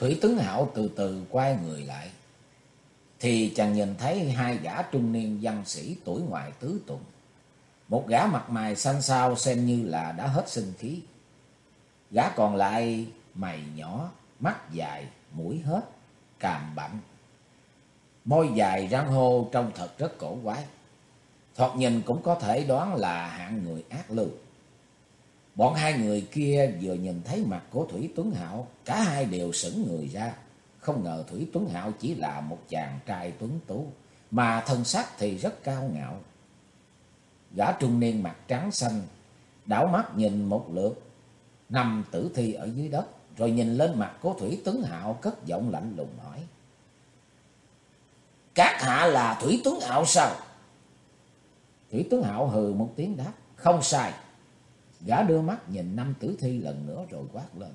Thủy tướng Hạo từ từ quay người lại. Thì chàng nhìn thấy hai gã trung niên văn sĩ tuổi ngoài tứ tuần. Một gã mặt mày xanh xao xem như là đã hết sinh khí. Gã còn lại mày nhỏ, mắt dài, mũi hết, càm bặm. Môi dài răng hô trông thật rất cổ quái. Thoạt nhìn cũng có thể đoán là hạng người ác lưu. Bọn hai người kia vừa nhìn thấy mặt của Thủy Tuấn Hạo, cả hai đều sững người ra. Không ngờ Thủy Tuấn Hạo chỉ là một chàng trai tuấn tú, mà thân sắc thì rất cao ngạo. Gã trung niên mặt trắng xanh, đảo mắt nhìn một lượt, nằm tử thi ở dưới đất, rồi nhìn lên mặt của Thủy Tuấn Hạo cất giọng lạnh lùng hỏi. Các hạ là Thủy Tuấn Hạo sao? Thủy Tuấn Hạo hừ một tiếng đáp, không sai. Gã đưa mắt nhìn năm tử thi lần nữa rồi quát lên.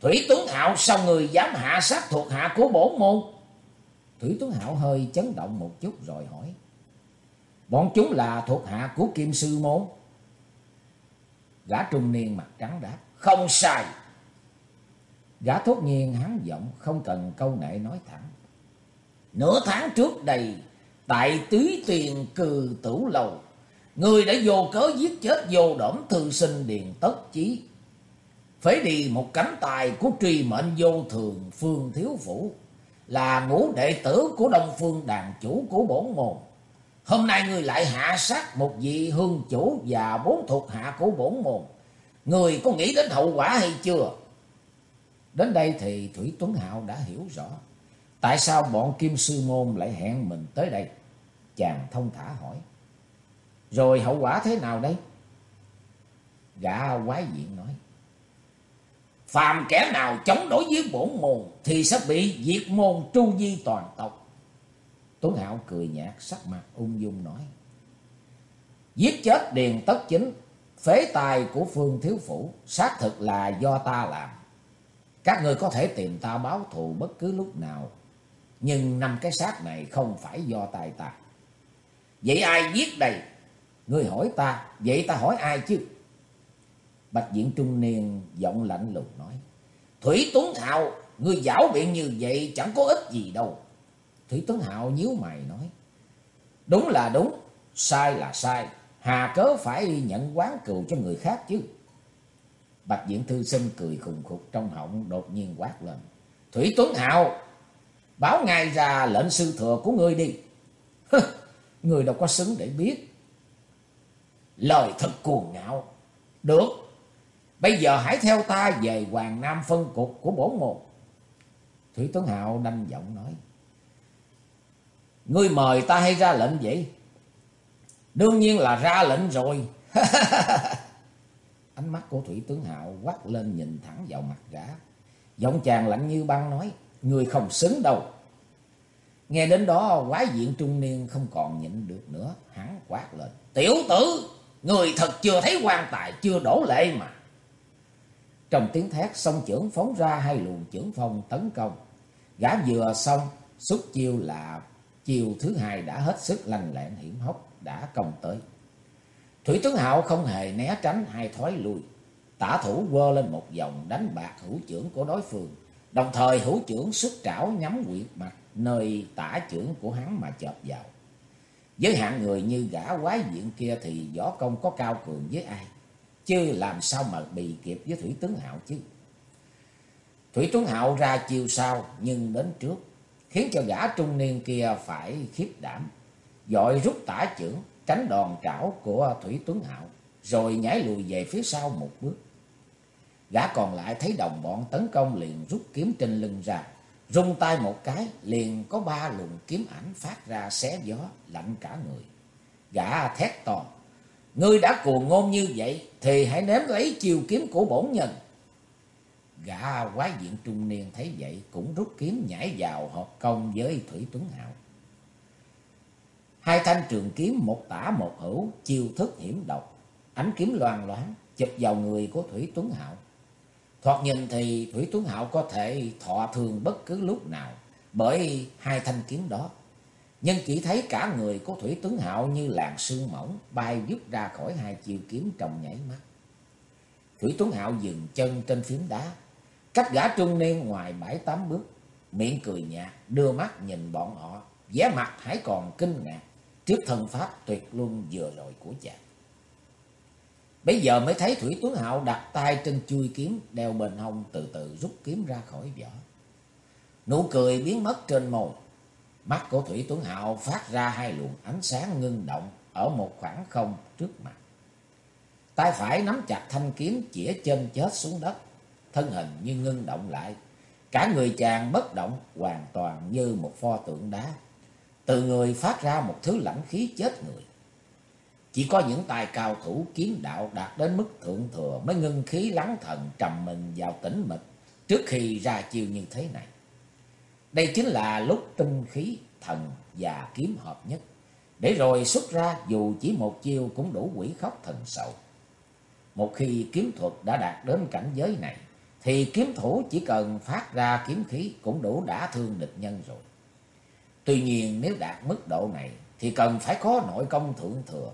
Thủy Tuấn Hạo sao người dám hạ sát thuộc hạ của bổn môn? Thủy Tuấn Hạo hơi chấn động một chút rồi hỏi. Bọn chúng là thuộc hạ của Kim Sư Môn. Gã trung niên mặt trắng đáp. Không sai. Gã thốt nhiên hắn giọng không cần câu nệ nói thẳng. Nửa tháng trước đây, tại túy tuyền cừ tửu lầu, người đã vô cớ giết chết vô đổm thư sinh điền tất chí. Phế đi một cánh tài của trì mệnh vô thường phương thiếu phủ, là ngũ đệ tử của Đông Phương đàn chủ của bổn môn. Hôm nay người lại hạ sát một vị hương chủ và bốn thuộc hạ của bổn môn. Người có nghĩ đến hậu quả hay chưa? Đến đây thì Thủy Tuấn Hạo đã hiểu rõ. Tại sao bọn Kim Sư Môn lại hẹn mình tới đây? Chàng thông thả hỏi. Rồi hậu quả thế nào đây? Gã quái diện nói. Phàm kẻ nào chống đối với bổn môn thì sẽ bị diệt môn tru di toàn tộc. Tuấn Hạo cười nhạt sắc mặt ung dung nói. Giết chết Điền Tất Chính, phế tài của Phương Thiếu Phủ, xác thực là do ta làm. Các người có thể tìm ta báo thù bất cứ lúc nào, nhưng năm cái xác này không phải do tài ta. Vậy ai giết đây? Người hỏi ta, vậy ta hỏi ai chứ? Bạch Diện Trung Niên giọng lạnh lùng nói. Thủy Tuấn Hạo, người giảo biện như vậy chẳng có ích gì đâu. Thủy Tuấn Hạo nhíu mày nói. Đúng là đúng, sai là sai. Hà cớ phải nhận quán cừu cho người khác chứ. Bạch Diện Thư Sinh cười khùng khục trong họng đột nhiên quát lên. Thủy Tuấn Hạo, báo ngay ra lệnh sư thừa của ngươi đi. người đâu có xứng để biết. Lời thật cuồng ngạo. Được, bây giờ hãy theo ta về Hoàng Nam phân cục của bổn môn. Thủy Tuấn Hạo đanh giọng nói. Ngươi mời ta hay ra lệnh vậy? Đương nhiên là ra lệnh rồi. Ánh mắt của Thủy Tướng Hạo quát lên nhìn thẳng vào mặt gã. Giọng chàng lạnh như băng nói, người không xứng đâu. Nghe đến đó quái diện trung niên không còn nhịn được nữa, hắn quát lên. Tiểu tử, người thật chưa thấy quan tài, chưa đổ lệ mà. Trong tiếng thét, song trưởng phóng ra hai luồng trưởng phong tấn công. Gã vừa xong, xuất chiêu là chiều thứ hai đã hết sức lanh lẹn hiểm hóc, đã công tới. Thủy tướng Hạo không hề né tránh hay thoái lui. Tả thủ quơ lên một vòng đánh bạc hữu trưởng của đối phương. Đồng thời hữu trưởng xuất trảo nhắm quyệt mặt nơi tả trưởng của hắn mà chộp vào. Với hạng người như gã quái diện kia thì võ công có cao cường với ai. Chứ làm sao mà bị kịp với Thủy tướng Hạo chứ. Thủy tướng Hạo ra chiều sau nhưng đến trước. Khiến cho gã trung niên kia phải khiếp đảm. Dội rút tả trưởng tránh đòn trảo của Thủy Tuấn Hạo, rồi nhảy lùi về phía sau một bước. Gã còn lại thấy đồng bọn tấn công liền rút kiếm trên lưng ra, rung tay một cái, liền có ba luồng kiếm ảnh phát ra xé gió, lạnh cả người. Gã thét to, ngươi đã cuồng ngôn như vậy, thì hãy nếm lấy chiều kiếm của bổn nhân. Gã quái diện trung niên thấy vậy, cũng rút kiếm nhảy vào hợp công với Thủy Tuấn Hạo. Hai thanh trường kiếm một tả một hữu, chiêu thức hiểm độc. Ánh kiếm loàn loáng, chụp vào người của Thủy Tuấn Hạo. Thoạt nhìn thì Thủy Tuấn Hạo có thể thọ thường bất cứ lúc nào bởi hai thanh kiếm đó. Nhưng chỉ thấy cả người của Thủy Tuấn Hạo như làn sương mỏng bay vút ra khỏi hai chiêu kiếm trong nhảy mắt. Thủy Tuấn Hạo dừng chân trên phiến đá, Cách gã trung niên ngoài bảy tám bước, miệng cười nhạt, đưa mắt nhìn bọn họ, vẻ mặt hãy còn kinh ngạc trước thần pháp tuyệt luân vừa rồi của chàng. Bây giờ mới thấy Thủy Tuấn Hạo đặt tay trên chui kiếm, đeo bên hông từ từ rút kiếm ra khỏi vỏ. Nụ cười biến mất trên môi. Mắt của Thủy Tuấn Hạo phát ra hai luồng ánh sáng ngưng động ở một khoảng không trước mặt. Tay phải nắm chặt thanh kiếm chĩa chân chết xuống đất, thân hình như ngưng động lại. Cả người chàng bất động hoàn toàn như một pho tượng đá. Từ người phát ra một thứ lãnh khí chết người. Chỉ có những tài cao thủ kiếm đạo đạt đến mức thượng thừa mới ngưng khí lắng thần trầm mình vào tĩnh mịch trước khi ra chiêu như thế này. Đây chính là lúc tinh khí, thần và kiếm hợp nhất. Để rồi xuất ra dù chỉ một chiêu cũng đủ quỷ khóc thần sầu. Một khi kiếm thuật đã đạt đến cảnh giới này, thì kiếm thủ chỉ cần phát ra kiếm khí cũng đủ đả thương địch nhân rồi. Tuy nhiên nếu đạt mức độ này thì cần phải có nội công thượng thừa.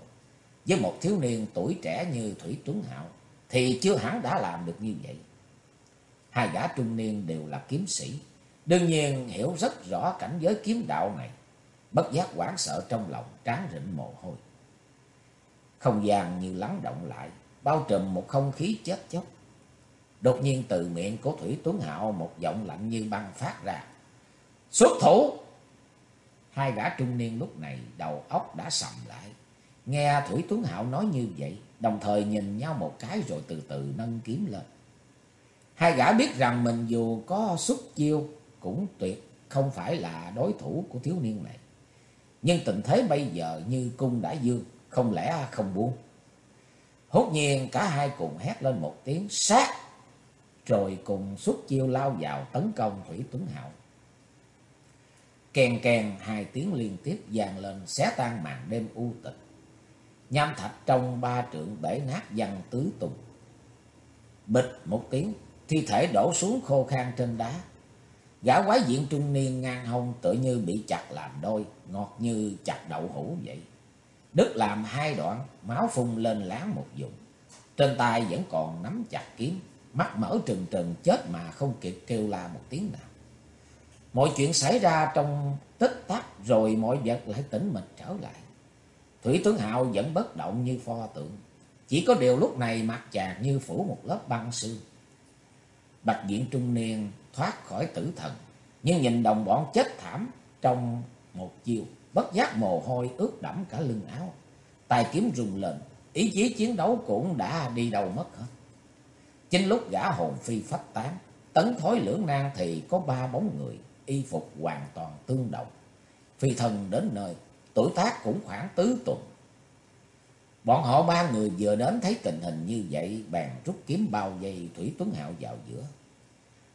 Với một thiếu niên tuổi trẻ như Thủy Tuấn Hạo thì chưa hẳn đã làm được như vậy. Hai gã trung niên đều là kiếm sĩ, đương nhiên hiểu rất rõ cảnh giới kiếm đạo này, bất giác hoảng sợ trong lòng tráng rịnh mồ hôi. Không gian như lắng động lại, bao trùm một không khí chết chóc. Đột nhiên từ miệng của Thủy Tuấn Hạo một giọng lạnh như băng phát ra. Xuất thủ! Hai gã trung niên lúc này đầu óc đã sầm lại. Nghe Thủy Tuấn Hạo nói như vậy, đồng thời nhìn nhau một cái rồi từ từ nâng kiếm lên. Hai gã biết rằng mình dù có xuất chiêu cũng tuyệt không phải là đối thủ của thiếu niên này. Nhưng tình thế bây giờ như cung đã dương, không lẽ không buông. Hốt nhiên cả hai cùng hét lên một tiếng sát, rồi cùng xuất chiêu lao vào tấn công Thủy Tuấn Hạo. Kèn kèn hai tiếng liên tiếp vang lên xé tan màn đêm u tịch. Nham thạch trong ba trượng bể nát văng tứ tung. Bịch một tiếng, thi thể đổ xuống khô khan trên đá. Gã quái diện trung niên ngang hông tự như bị chặt làm đôi, ngọt như chặt đậu hũ vậy. Đứt làm hai đoạn, máu phun lên láng một vùng. Trên tay vẫn còn nắm chặt kiếm, mắt mở trừng trừng chết mà không kịp kêu la một tiếng nào. Mọi chuyện xảy ra trong tích tắc rồi mọi vật lại tỉnh mình trở lại. Thủy tướng Hạo vẫn bất động như pho tượng. Chỉ có điều lúc này mặt chàng như phủ một lớp băng sương. Bạch diện trung niên thoát khỏi tử thần. Nhưng nhìn đồng bọn chết thảm trong một chiều. Bất giác mồ hôi ướt đẫm cả lưng áo. Tài kiếm rung lên. Ý chí chiến đấu cũng đã đi đâu mất hết. Chính lúc gã hồn phi phách tán. Tấn thối lưỡng nan thì có ba bóng người y phục hoàn toàn tương đồng. Phi thần đến nơi, tuổi tác cũng khoảng tứ tuần. Bọn họ ba người vừa đến thấy tình hình như vậy, bèn rút kiếm bao dây Thủy Tuấn Hạo vào giữa.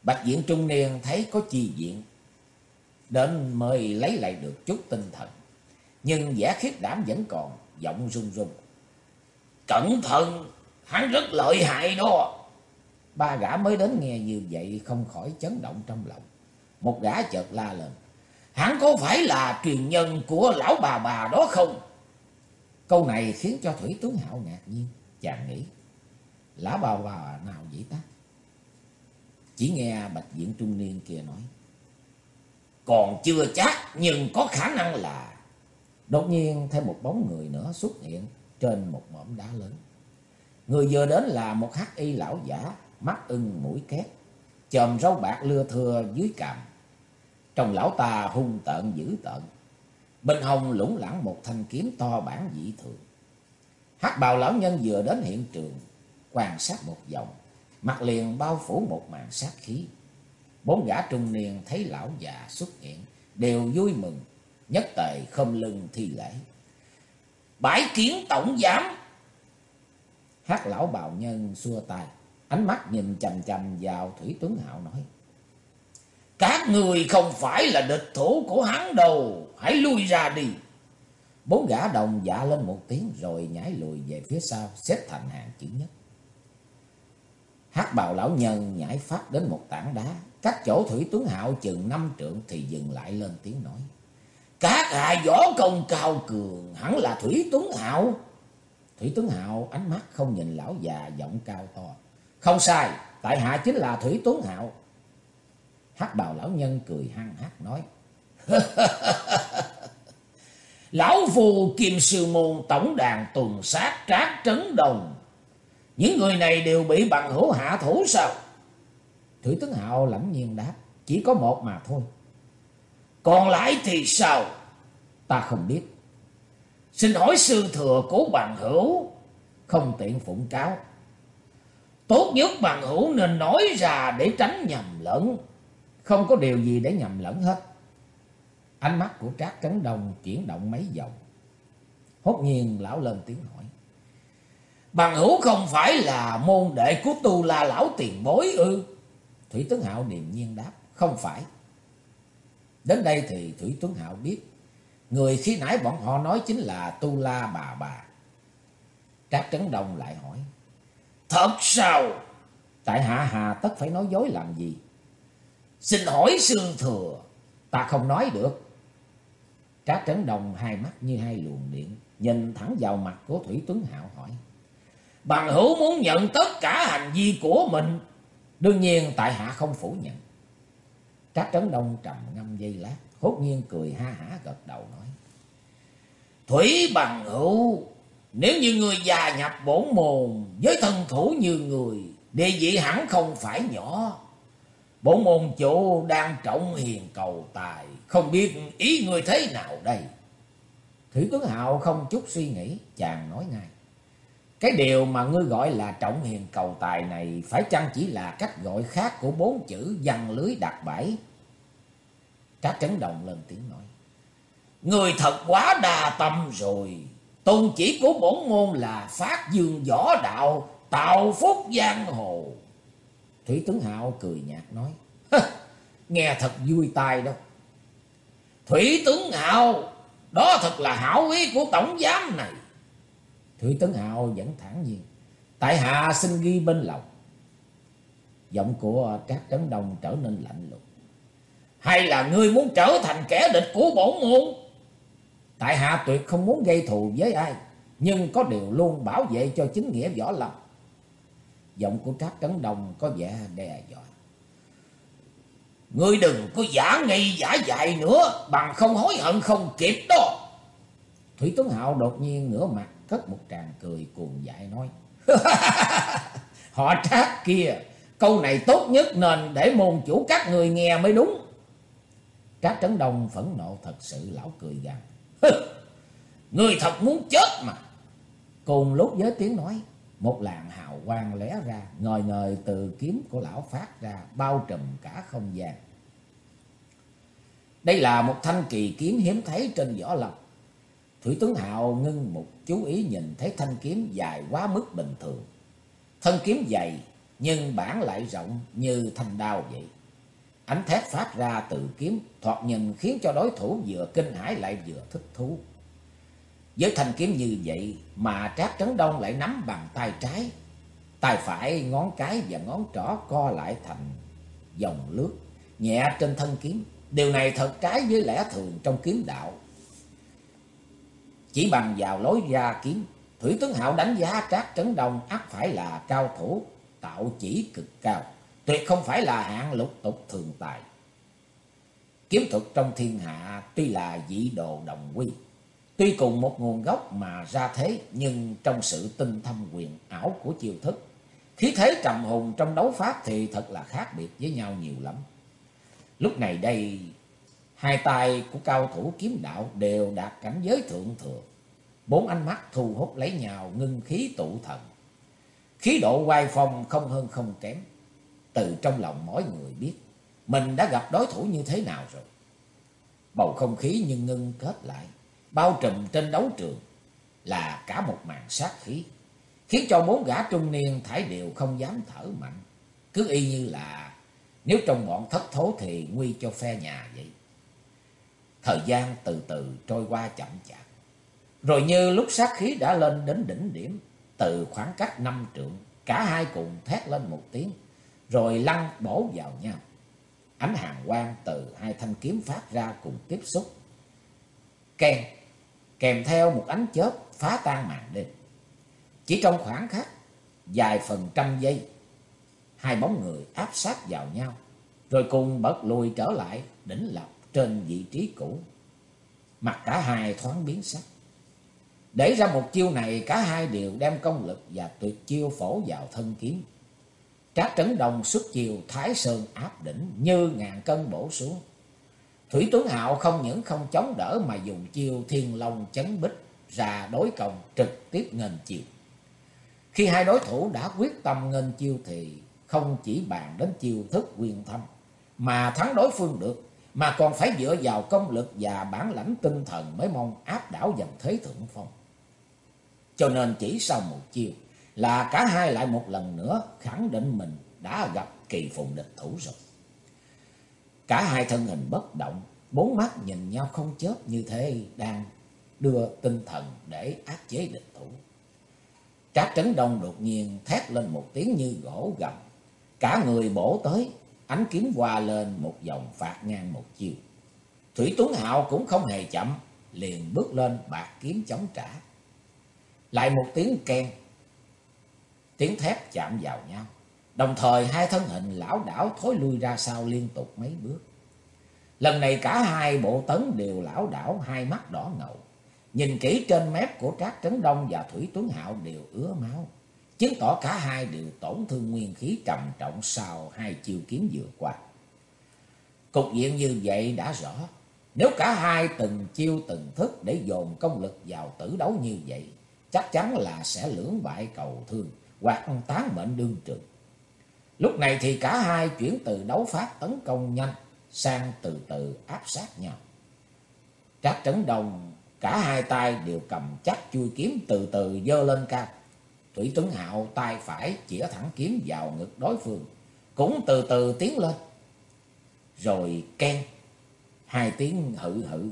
Bạch diện trung niên thấy có chi diện, đến mới lấy lại được chút tinh thần. Nhưng giả khiết đảm vẫn còn, giọng run run. Cẩn thận, hắn rất lợi hại đó. Ba gã mới đến nghe như vậy không khỏi chấn động trong lòng. Một gã chợt la lên. Hắn có phải là truyền nhân của lão bà bà đó không? Câu này khiến cho Thủy Tướng Hạo ngạc nhiên. Chàng nghĩ. Lão bà bà nào vậy ta? Chỉ nghe bạch diện trung niên kia nói. Còn chưa chắc nhưng có khả năng là... Đột nhiên thêm một bóng người nữa xuất hiện trên một mỏm đá lớn. Người vừa đến là một hắc y lão giả, mắt ưng mũi két, chòm râu bạc lưa thưa dưới cằm. Trong lão ta hung tợn dữ tợn. Bên hông lủng lẳng một thanh kiếm to bản dị thường. hắc bào lão nhân vừa đến hiện trường, quan sát một vòng, mặt liền bao phủ một màn sát khí. Bốn gã trung niên thấy lão già xuất hiện, đều vui mừng, nhất tề không lưng thi lễ. Bãi kiến tổng giám! hát lão bào nhân xua tay, ánh mắt nhìn chầm chầm vào Thủy Tuấn Hạo nói. Các người không phải là địch thủ của hắn đâu, hãy lui ra đi. Bốn gã đồng dạ lên một tiếng rồi nhảy lùi về phía sau, xếp thành hàng chữ nhất. Hát bào lão nhân nhảy phát đến một tảng đá, cách chỗ Thủy Tuấn Hạo chừng năm trượng thì dừng lại lên tiếng nói. Các hạ võ công cao cường, hẳn là Thủy Tuấn Hạo. Thủy Tuấn Hạo ánh mắt không nhìn lão già giọng cao to. Không sai, tại hạ chính là Thủy Tuấn Hạo hắc bào lão nhân cười hăng hắc nói. Lão phù kim sư môn tổng đàn tuần sát trác trấn đồng. Những người này đều bị bằng hữu hạ thủ sao? Thủy tướng hạo lẫm nhiên đáp. Chỉ có một mà thôi. Còn lại thì sao? Ta không biết. Xin hỏi sư thừa cố bằng hữu. Không tiện phụng cáo. Tốt nhất bằng hữu nên nói ra để tránh nhầm lẫn. Không có điều gì để nhầm lẫn hết. Ánh mắt của Trác Trấn Đông chuyển động mấy vòng. Hốt nhiên lão lên tiếng hỏi. Bằng hữu không phải là môn đệ của tu la lão tiền bối ư? Thủy Tuấn Hạo điềm nhiên đáp. Không phải. Đến đây thì Thủy Tuấn Hạo biết. Người khi nãy bọn họ nói chính là tu la bà bà. Trác Trấn Đông lại hỏi. Thật sao? Tại hạ hà tất phải nói dối làm gì? Xin hỏi xương Thừa. Ta không nói được. Trác Trấn Đồng hai mắt như hai luồng điện, nhìn thẳng vào mặt của Thủy Tuấn Hạo hỏi. Bằng hữu muốn nhận tất cả hành vi của mình. Đương nhiên tại hạ không phủ nhận. Trác Trấn Đông trầm ngâm giây lát, hốt nhiên cười ha hả gật đầu nói. Thủy bằng hữu, nếu như người già nhập bổn môn với thân thủ như người, địa vị hẳn không phải nhỏ. Bổ môn chủ đang trọng hiền cầu tài, không biết ý người thế nào đây? Thủy tướng Hạo không chút suy nghĩ, chàng nói ngay. Cái điều mà ngươi gọi là trọng hiền cầu tài này phải chăng chỉ là cách gọi khác của bốn chữ văn lưới đặt bãi Trác Trấn động lên tiếng nói. Người thật quá đa tâm rồi. Tôn chỉ của bổn môn là phát dương võ đạo, tạo phúc giang hồ. Thủy Tuấn Hạo cười nhạt nói. Nghe thật vui tai đâu. Thủy Tuấn Hạo, đó thật là hảo ý của tổng giám này. Thủy Tuấn Hạo vẫn thẳng nhiên. Tại hạ xin ghi bên lòng. Giọng của Trác Trấn Đông trở nên lạnh lùng. Hay là ngươi muốn trở thành kẻ địch của bổn môn? Tại hạ tuyệt không muốn gây thù với ai. Nhưng có điều luôn bảo vệ cho chính nghĩa võ lâm. Giọng của Trác Trấn Đông có vẻ đe dọa. Ngươi đừng có giả nghi giả dại nữa, bằng không hối hận không kịp đó. Thủy Tuấn Hạo đột nhiên ngửa mặt, cất một tràng cười cuồng dại nói. Họ trác kia, câu này tốt nhất nên để môn chủ các người nghe mới đúng. Trác Trấn Đông phẫn nộ thật sự lão cười gằn. Người thật muốn chết mà. Cùng lúc với tiếng nói, một làn hào quang lóe ra, ngời ngời từ kiếm của lão phát ra, bao trùm cả không gian. Đây là một thanh kỳ kiếm hiếm thấy trên võ lâm. Thủy tướng Hạo ngưng một chú ý nhìn thấy thanh kiếm dài quá mức bình thường. Thân kiếm dày nhưng bản lại rộng như thanh đao vậy. Ánh thép phát ra từ kiếm thoạt nhìn khiến cho đối thủ vừa kinh hãi lại vừa thích thú. Với thanh kiếm như vậy mà Trác Trấn Đông lại nắm bằng tay trái. Tay phải ngón cái và ngón trỏ co lại thành dòng lướt nhẹ trên thân kiếm. Điều này thật trái với lẽ thường trong kiếm đạo. Chỉ bằng vào lối ra kiếm, Thủy tướng Hạo đánh giá Trác Trấn Đông ắt phải là cao thủ, tạo chỉ cực cao, tuyệt không phải là hạng lục tục thường tài. Kiếm thuật trong thiên hạ tuy là dị đồ đồng quy, tuy cùng một nguồn gốc mà ra thế, nhưng trong sự tinh thâm quyền ảo của chiêu thức, khí thế trầm hùng trong đấu pháp thì thật là khác biệt với nhau nhiều lắm. Lúc này đây, hai tay của cao thủ kiếm đạo đều đạt cảnh giới thượng thừa. Bốn ánh mắt thu hút lấy nhau ngưng khí tụ thần. Khí độ quay phong không hơn không kém. Từ trong lòng mỗi người biết, mình đã gặp đối thủ như thế nào rồi. Bầu không khí như ngưng kết lại, bao trùm trên đấu trường là cả một màn sát khí, khiến cho bốn gã trung niên thải đều không dám thở mạnh. Cứ y như là nếu trong bọn thất thố thì nguy cho phe nhà vậy. Thời gian từ từ trôi qua chậm chạp. Rồi như lúc sát khí đã lên đến đỉnh điểm, từ khoảng cách năm trượng, cả hai cùng thét lên một tiếng, rồi lăn bổ vào nhau. Ánh hàng quang từ hai thanh kiếm phát ra cùng tiếp xúc. Kèm, kèm theo một ánh chớp phá tan màn đêm. Chỉ trong khoảng khắc, dài phần trăm giây, hai bóng người áp sát vào nhau, rồi cùng bật lùi trở lại đỉnh lập trên vị trí cũ. Mặt cả hai thoáng biến sắc. Để ra một chiêu này cả hai đều đem công lực và tuyệt chiêu phổ vào thân kiếm. Trác Trấn đồng xuất chiều Thái Sơn áp đỉnh như ngàn cân bổ xuống. Thủy Tuấn Hạo không những không chống đỡ mà dùng chiêu Thiên Long chấn bích ra đối công trực tiếp ngân chiêu. Khi hai đối thủ đã quyết tâm ngân chiêu thì không chỉ bàn đến chiêu thức quyền thâm mà thắng đối phương được, mà còn phải dựa vào công lực và bản lãnh tinh thần mới mong áp đảo dần thế thượng phong. Cho nên chỉ sau một chiêu là cả hai lại một lần nữa khẳng định mình đã gặp kỳ phùng địch thủ rồi. Cả hai thân hình bất động, bốn mắt nhìn nhau không chớp như thế đang đưa tinh thần để áp chế địch thủ. Trác Trấn Đông đột nhiên thét lên một tiếng như gỗ gầm. Cả người bổ tới, ánh kiếm qua lên một vòng phạt ngang một chiều. Thủy Tuấn Hạo cũng không hề chậm, liền bước lên bạc kiếm chống trả. Lại một tiếng keng, tiếng thép chạm vào nhau. Đồng thời hai thân hình lão đảo thối lui ra sau liên tục mấy bước. Lần này cả hai bộ tấn đều lão đảo hai mắt đỏ ngầu. Nhìn kỹ trên mép của Trác Trấn Đông và Thủy Tuấn Hạo đều ứa máu. Chứng tỏ cả hai đều tổn thương nguyên khí trầm trọng sau hai chiêu kiếm vừa qua. Cục diện như vậy đã rõ. Nếu cả hai từng chiêu từng thức để dồn công lực vào tử đấu như vậy, chắc chắn là sẽ lưỡng bại cầu thương hoặc tán mệnh đương trường. Lúc này thì cả hai chuyển từ đấu phát tấn công nhanh sang từ từ áp sát nhau. Trác Trấn Đồng cả hai tay đều cầm chắc chui kiếm từ từ dơ lên cao. Thủy Tuấn Hạo tay phải chĩa thẳng kiếm vào ngực đối phương, cũng từ từ tiến lên. Rồi ken, hai tiếng hự hự.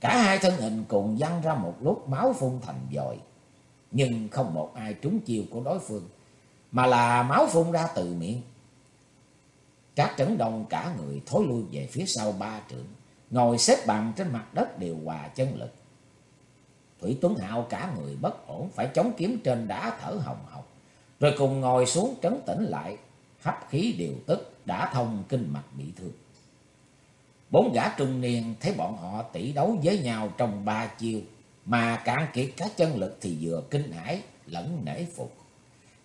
Cả hai thân hình cùng văng ra một lúc máu phun thành dội. Nhưng không một ai trúng chiêu của đối phương, mà là máu phun ra từ miệng. Trác Trấn Đông cả người thối lui về phía sau ba trượng, ngồi xếp bằng trên mặt đất điều hòa chân lực. Thủy Tuấn Hạo cả người bất ổn phải chống kiếm trên đá thở hồng hộc, rồi cùng ngồi xuống trấn tĩnh lại, hấp khí điều tức đã thông kinh mạch bị thương. Bốn gã trung niên thấy bọn họ tỷ đấu với nhau trong ba chiêu, mà cạn kiệt cả chân lực thì vừa kinh hãi lẫn nể phục.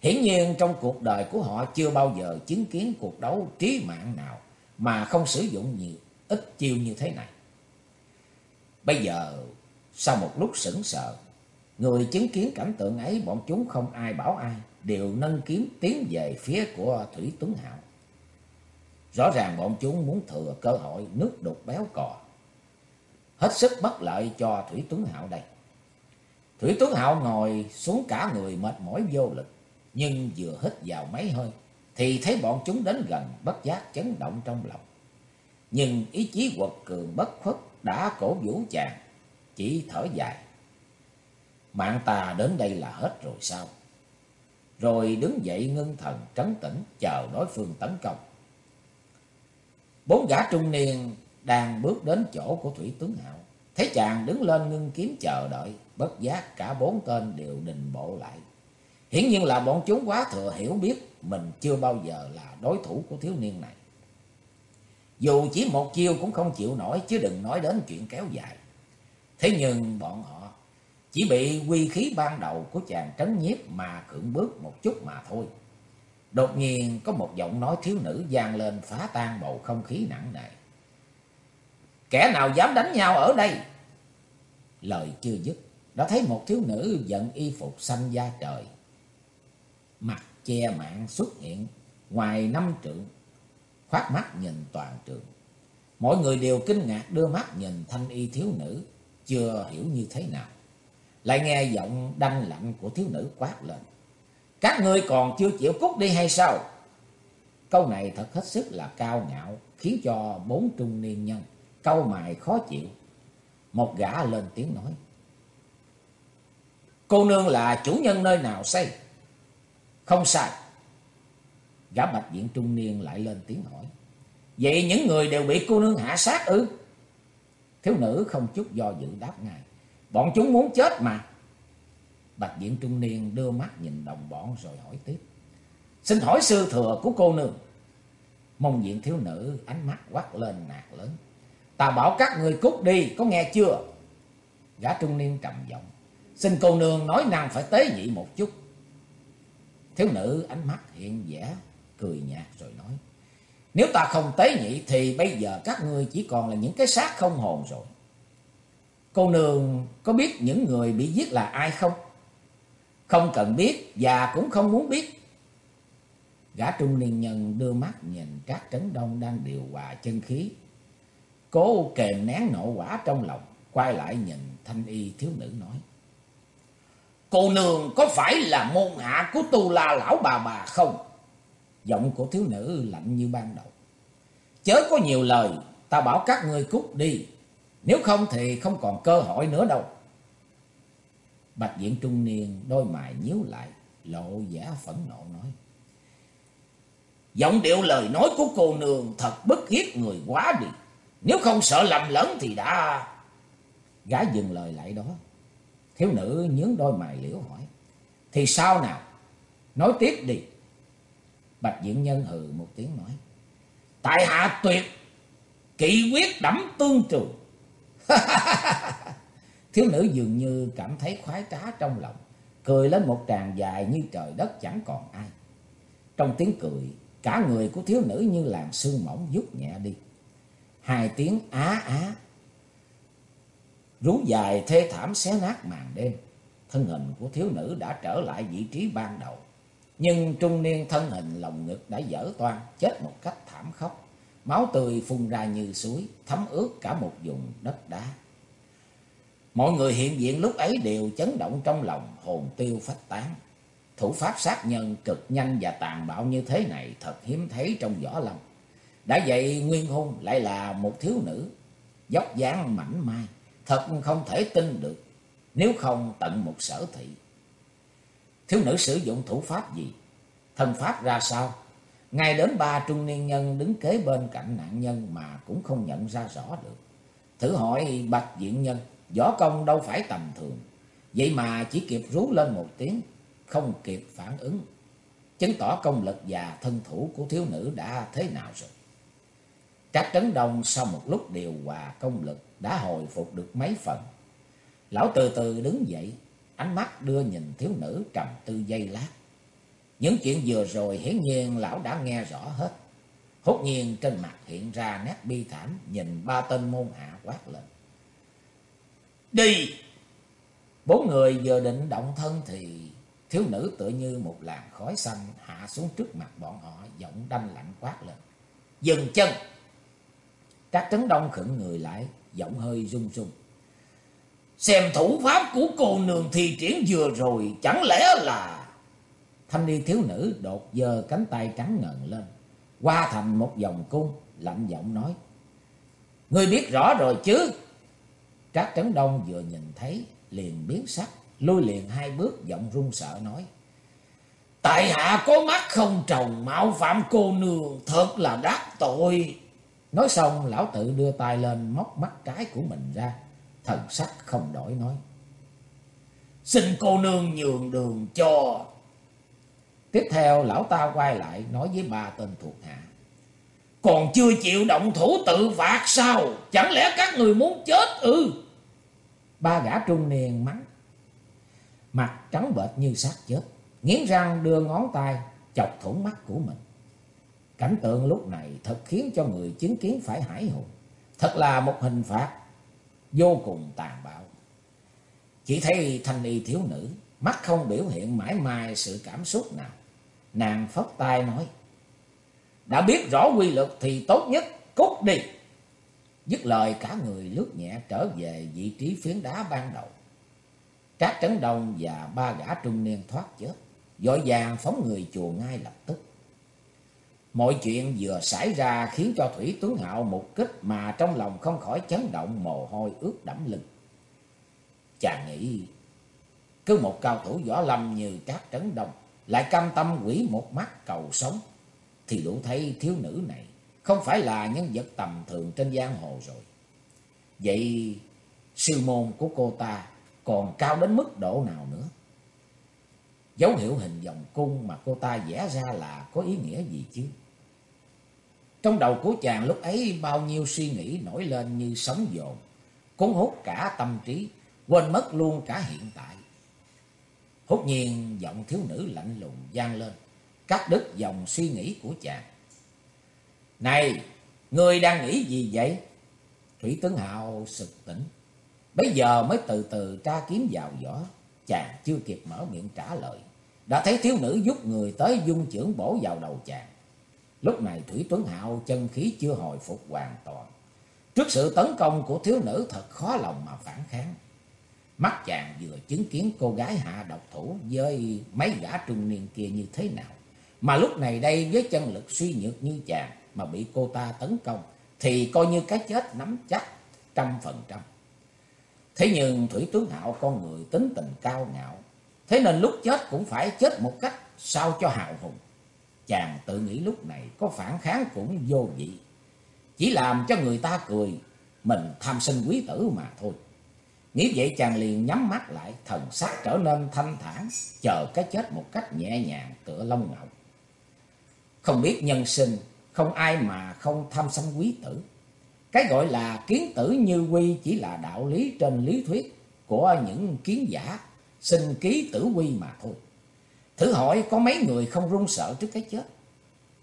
Hiển nhiên trong cuộc đời của họ chưa bao giờ chứng kiến cuộc đấu trí mạng nào mà không sử dụng nhiều ít chiêu như thế này. Bây giờ, sau một lúc sững sờ, người chứng kiến cảnh tượng ấy bọn chúng không ai bảo ai, đều nâng kiếm tiến về phía của Thủy Tuấn Hạo. Rõ ràng bọn chúng muốn thừa cơ hội nước đục béo cò. Hết sức bất lợi cho Thủy Tuấn Hạo đây. Thủy Tuấn Hạo ngồi xuống cả người mệt mỏi vô lực nhưng vừa hít vào mấy hơi thì thấy bọn chúng đến gần bất giác chấn động trong lòng. Nhưng ý chí quật cường bất khuất đã cổ vũ chàng, chỉ thở dài. Mạng ta đến đây là hết rồi sao? Rồi đứng dậy ngưng thần trấn tĩnh chờ đối phương tấn công. Bốn gã trung niên đang bước đến chỗ của Thủy tướng Hạo. Thấy chàng đứng lên ngưng kiếm chờ đợi, bất giác cả bốn tên đều đình bộ lại. Hiển nhiên là bọn chúng quá thừa hiểu biết mình chưa bao giờ là đối thủ của thiếu niên này. Dù chỉ một chiêu cũng không chịu nổi chứ đừng nói đến chuyện kéo dài. Thế nhưng bọn họ chỉ bị quy khí ban đầu của chàng trấn nhiếp mà cưỡng bước một chút mà thôi. Đột nhiên có một giọng nói thiếu nữ vang lên phá tan bầu không khí nặng nề. Kẻ nào dám đánh nhau ở đây? Lời chưa dứt, đã thấy một thiếu nữ giận y phục xanh da trời, mặt che mạng xuất hiện ngoài năm trượng, khoát mắt nhìn toàn trường. Mọi người đều kinh ngạc đưa mắt nhìn thanh y thiếu nữ, chưa hiểu như thế nào. Lại nghe giọng đanh lạnh của thiếu nữ quát lên. Các ngươi còn chưa chịu cút đi hay sao? Câu này thật hết sức là cao ngạo, khiến cho bốn trung niên nhân câu mài khó chịu. Một gã lên tiếng nói. Cô nương là chủ nhân nơi nào xây? Không sai. Gã bạch diện trung niên lại lên tiếng hỏi. Vậy những người đều bị cô nương hạ sát ư? Thiếu nữ không chút do dự đáp ngay. Bọn chúng muốn chết mà. Bạch diện trung niên đưa mắt nhìn đồng bọn rồi hỏi tiếp. Xin hỏi sư thừa của cô nương. Mông diện thiếu nữ ánh mắt quát lên nạt lớn. Ta bảo các người cút đi, có nghe chưa? Gã trung niên trầm giọng. Xin cô nương nói năng phải tế nhị một chút. Thiếu nữ ánh mắt hiện vẻ, cười nhạt rồi nói. Nếu ta không tế nhị thì bây giờ các ngươi chỉ còn là những cái xác không hồn rồi. Cô nương có biết những người bị giết là ai không? Không cần biết và cũng không muốn biết. Gã trung niên nhân đưa mắt nhìn các trấn đông đang điều hòa chân khí. Cố kềm nén nộ quả trong lòng, quay lại nhìn thanh y thiếu nữ nói. Cô nương có phải là môn hạ của tu la lão bà bà không? Giọng của thiếu nữ lạnh như ban đầu. Chớ có nhiều lời, ta bảo các ngươi cút đi. Nếu không thì không còn cơ hội nữa đâu. Bạch diện trung niên đôi mày nhíu lại, lộ vẻ phẫn nộ nói. Giọng điệu lời nói của cô nương thật bức hiếp người quá đi. Nếu không sợ lầm lẫn thì đã... gái dừng lời lại đó. Thiếu nữ nhướng đôi mày liễu hỏi. Thì sao nào? Nói tiếp đi. Bạch diện nhân hừ một tiếng nói. Tại hạ tuyệt, kỵ quyết đẫm tương trường. Thiếu nữ dường như cảm thấy khoái trá trong lòng, cười lên một tràng dài như trời đất chẳng còn ai. Trong tiếng cười, cả người của thiếu nữ như làn sương mỏng rút nhẹ đi. Hai tiếng á á, rú dài thê thảm xé nát màn đêm. Thân hình của thiếu nữ đã trở lại vị trí ban đầu. Nhưng trung niên thân hình lồng ngực đã dở toan, chết một cách thảm khốc. Máu tươi phun ra như suối, thấm ướt cả một vùng đất đá. Mọi người hiện diện lúc ấy đều chấn động trong lòng, hồn tiêu phách tán. Thủ pháp sát nhân cực nhanh và tàn bạo như thế này thật hiếm thấy trong võ lâm. Đã vậy Nguyên Hôn lại là một thiếu nữ, dốc dáng mảnh mai, thật không thể tin được, nếu không tận một sở thị. Thiếu nữ sử dụng thủ pháp gì? Thân pháp ra sao? Ngay đến ba trung niên nhân đứng kế bên cạnh nạn nhân mà cũng không nhận ra rõ được. Thử hỏi bạch diện nhân, võ công đâu phải tầm thường. Vậy mà chỉ kịp rú lên một tiếng, không kịp phản ứng. Chứng tỏ công lực và thân thủ của thiếu nữ đã thế nào rồi. các Trấn Đông sau một lúc điều hòa công lực đã hồi phục được mấy phần. Lão từ từ đứng dậy, ánh mắt đưa nhìn thiếu nữ trầm tư giây lát. Những chuyện vừa rồi hiển nhiên lão đã nghe rõ hết. Hốt nhiên trên mặt hiện ra nét bi thảm nhìn ba tên môn hạ quát lên. Đi! Bốn người vừa định động thân thì thiếu nữ tựa như một làn khói xanh hạ xuống trước mặt bọn họ giọng đanh lạnh quát lên. Dừng chân! Các trấn đông khựng người lại, giọng hơi run run. Xem thủ pháp của cô nương thi triển vừa rồi chẳng lẽ là... Thanh niên thiếu nữ đột giơ cánh tay trắng ngần lên, qua thành một vòng cung, lạnh giọng nói. Ngươi biết rõ rồi chứ? Trác Trấn Đông vừa nhìn thấy, liền biến sắc, lui liền hai bước giọng run sợ nói. Tại hạ có mắt không trồng mạo phạm cô nương, thật là đắc tội. Nói xong, lão tự đưa tay lên móc mắt trái của mình ra, thần sắc không đổi nói. Xin cô nương nhường đường cho. Tiếp theo, lão ta quay lại nói với ba tên thuộc hạ. Còn chưa chịu động thủ tự phạt sao? Chẳng lẽ các người muốn chết ư? Ba gã trung niên mắng. Mặt trắng bệch như xác chết. Nghiến răng đưa ngón tay chọc thủng mắt của mình. Cảnh tượng lúc này thật khiến cho người chứng kiến phải hải hùng. Thật là một hình phạt vô cùng tàn bạo. Chỉ thấy thanh y thiếu nữ, mắt không biểu hiện mãi mai sự cảm xúc nào. Nàng phất tay nói, đã biết rõ quy luật thì tốt nhất cút đi. Dứt lời cả người lướt nhẹ trở về vị trí phiến đá ban đầu. Trác Trấn Đông và ba gã trung niên thoát chết, dội vàng phóng người chùa ngay lập tức. Mọi chuyện vừa xảy ra khiến cho Thủy tướng Hạo một kích mà trong lòng không khỏi chấn động mồ hôi ướt đẫm lưng. Chàng nghĩ, cứ một cao thủ võ lâm như các Trấn Đông lại cam tâm quỷ một mắt cầu sống, thì đủ thấy thiếu nữ này không phải là nhân vật tầm thường trên giang hồ rồi. Vậy sư môn của cô ta còn cao đến mức độ nào nữa? Dấu hiệu hình vòng cung mà cô ta vẽ ra là có ý nghĩa gì chứ? Trong đầu của chàng lúc ấy bao nhiêu suy nghĩ nổi lên như sóng dồn, cuốn hút cả tâm trí, quên mất luôn cả hiện tại. Hốt nhiên giọng thiếu nữ lạnh lùng gian lên, cắt đứt dòng suy nghĩ của chàng. Này, người đang nghĩ gì vậy? Thủy Tướng Hào sực tỉnh. Bây giờ mới từ từ tra kiếm vào vỏ, chàng chưa kịp mở miệng trả lời. Đã thấy thiếu nữ giúp người tới dung trưởng bổ vào đầu chàng. Lúc này Thủy Tuấn Hạo chân khí chưa hồi phục hoàn toàn. Trước sự tấn công của thiếu nữ thật khó lòng mà phản kháng. Mắt chàng vừa chứng kiến cô gái hạ độc thủ với mấy gã trung niên kia như thế nào. Mà lúc này đây với chân lực suy nhược như chàng mà bị cô ta tấn công thì coi như cái chết nắm chắc trăm phần trăm. Thế nhưng Thủy Tướng Hạo con người tính tình cao ngạo. Thế nên lúc chết cũng phải chết một cách sao cho hào hùng. Chàng tự nghĩ lúc này có phản kháng cũng vô vị. Chỉ làm cho người ta cười, mình tham sinh quý tử mà thôi. Nghĩ vậy chàng liền nhắm mắt lại, thần sắc trở nên thanh thản, chờ cái chết một cách nhẹ nhàng tựa lông ngọc. Không biết nhân sinh, không ai mà không tham sân quý tử. Cái gọi là kiến tử như quy chỉ là đạo lý trên lý thuyết của những kiến giả, sinh ký tử quy mà thôi. Thử hỏi có mấy người không run sợ trước cái chết?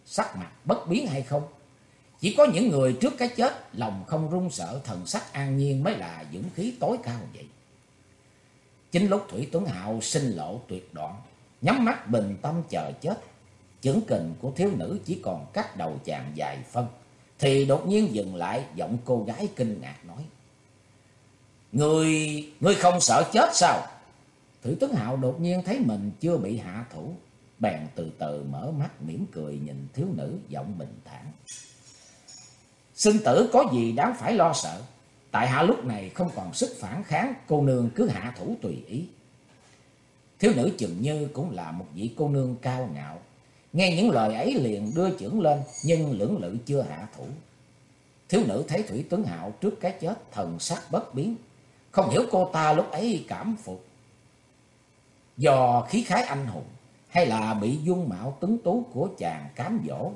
Sắc mặt bất biến hay không? Chỉ có những người trước cái chết lòng không run sợ thần sắc an nhiên mới là dũng khí tối cao vậy. Chính lúc Thủy Tuấn Hạo sinh lộ tuyệt đoạn, nhắm mắt bình tâm chờ chết, chưởng kình của thiếu nữ chỉ còn cắt đầu chàng dài phân, thì đột nhiên dừng lại giọng cô gái kinh ngạc nói. Người, người không sợ chết sao? Thủy Tuấn Hạo đột nhiên thấy mình chưa bị hạ thủ, bèn từ từ mở mắt mỉm cười nhìn thiếu nữ giọng bình thản. Sinh tử có gì đáng phải lo sợ, tại hạ lúc này không còn sức phản kháng, cô nương cứ hạ thủ tùy ý. Thiếu nữ chừng như cũng là một vị cô nương cao ngạo, nghe những lời ấy liền đưa chưởng lên nhưng lưỡng lự chưa hạ thủ. Thiếu nữ thấy Thủy Tuấn Hạo trước cái chết thần sắc bất biến, không hiểu cô ta lúc ấy cảm phục do khí khái anh hùng, hay là bị dung mạo tuấn tú của chàng cám dỗ,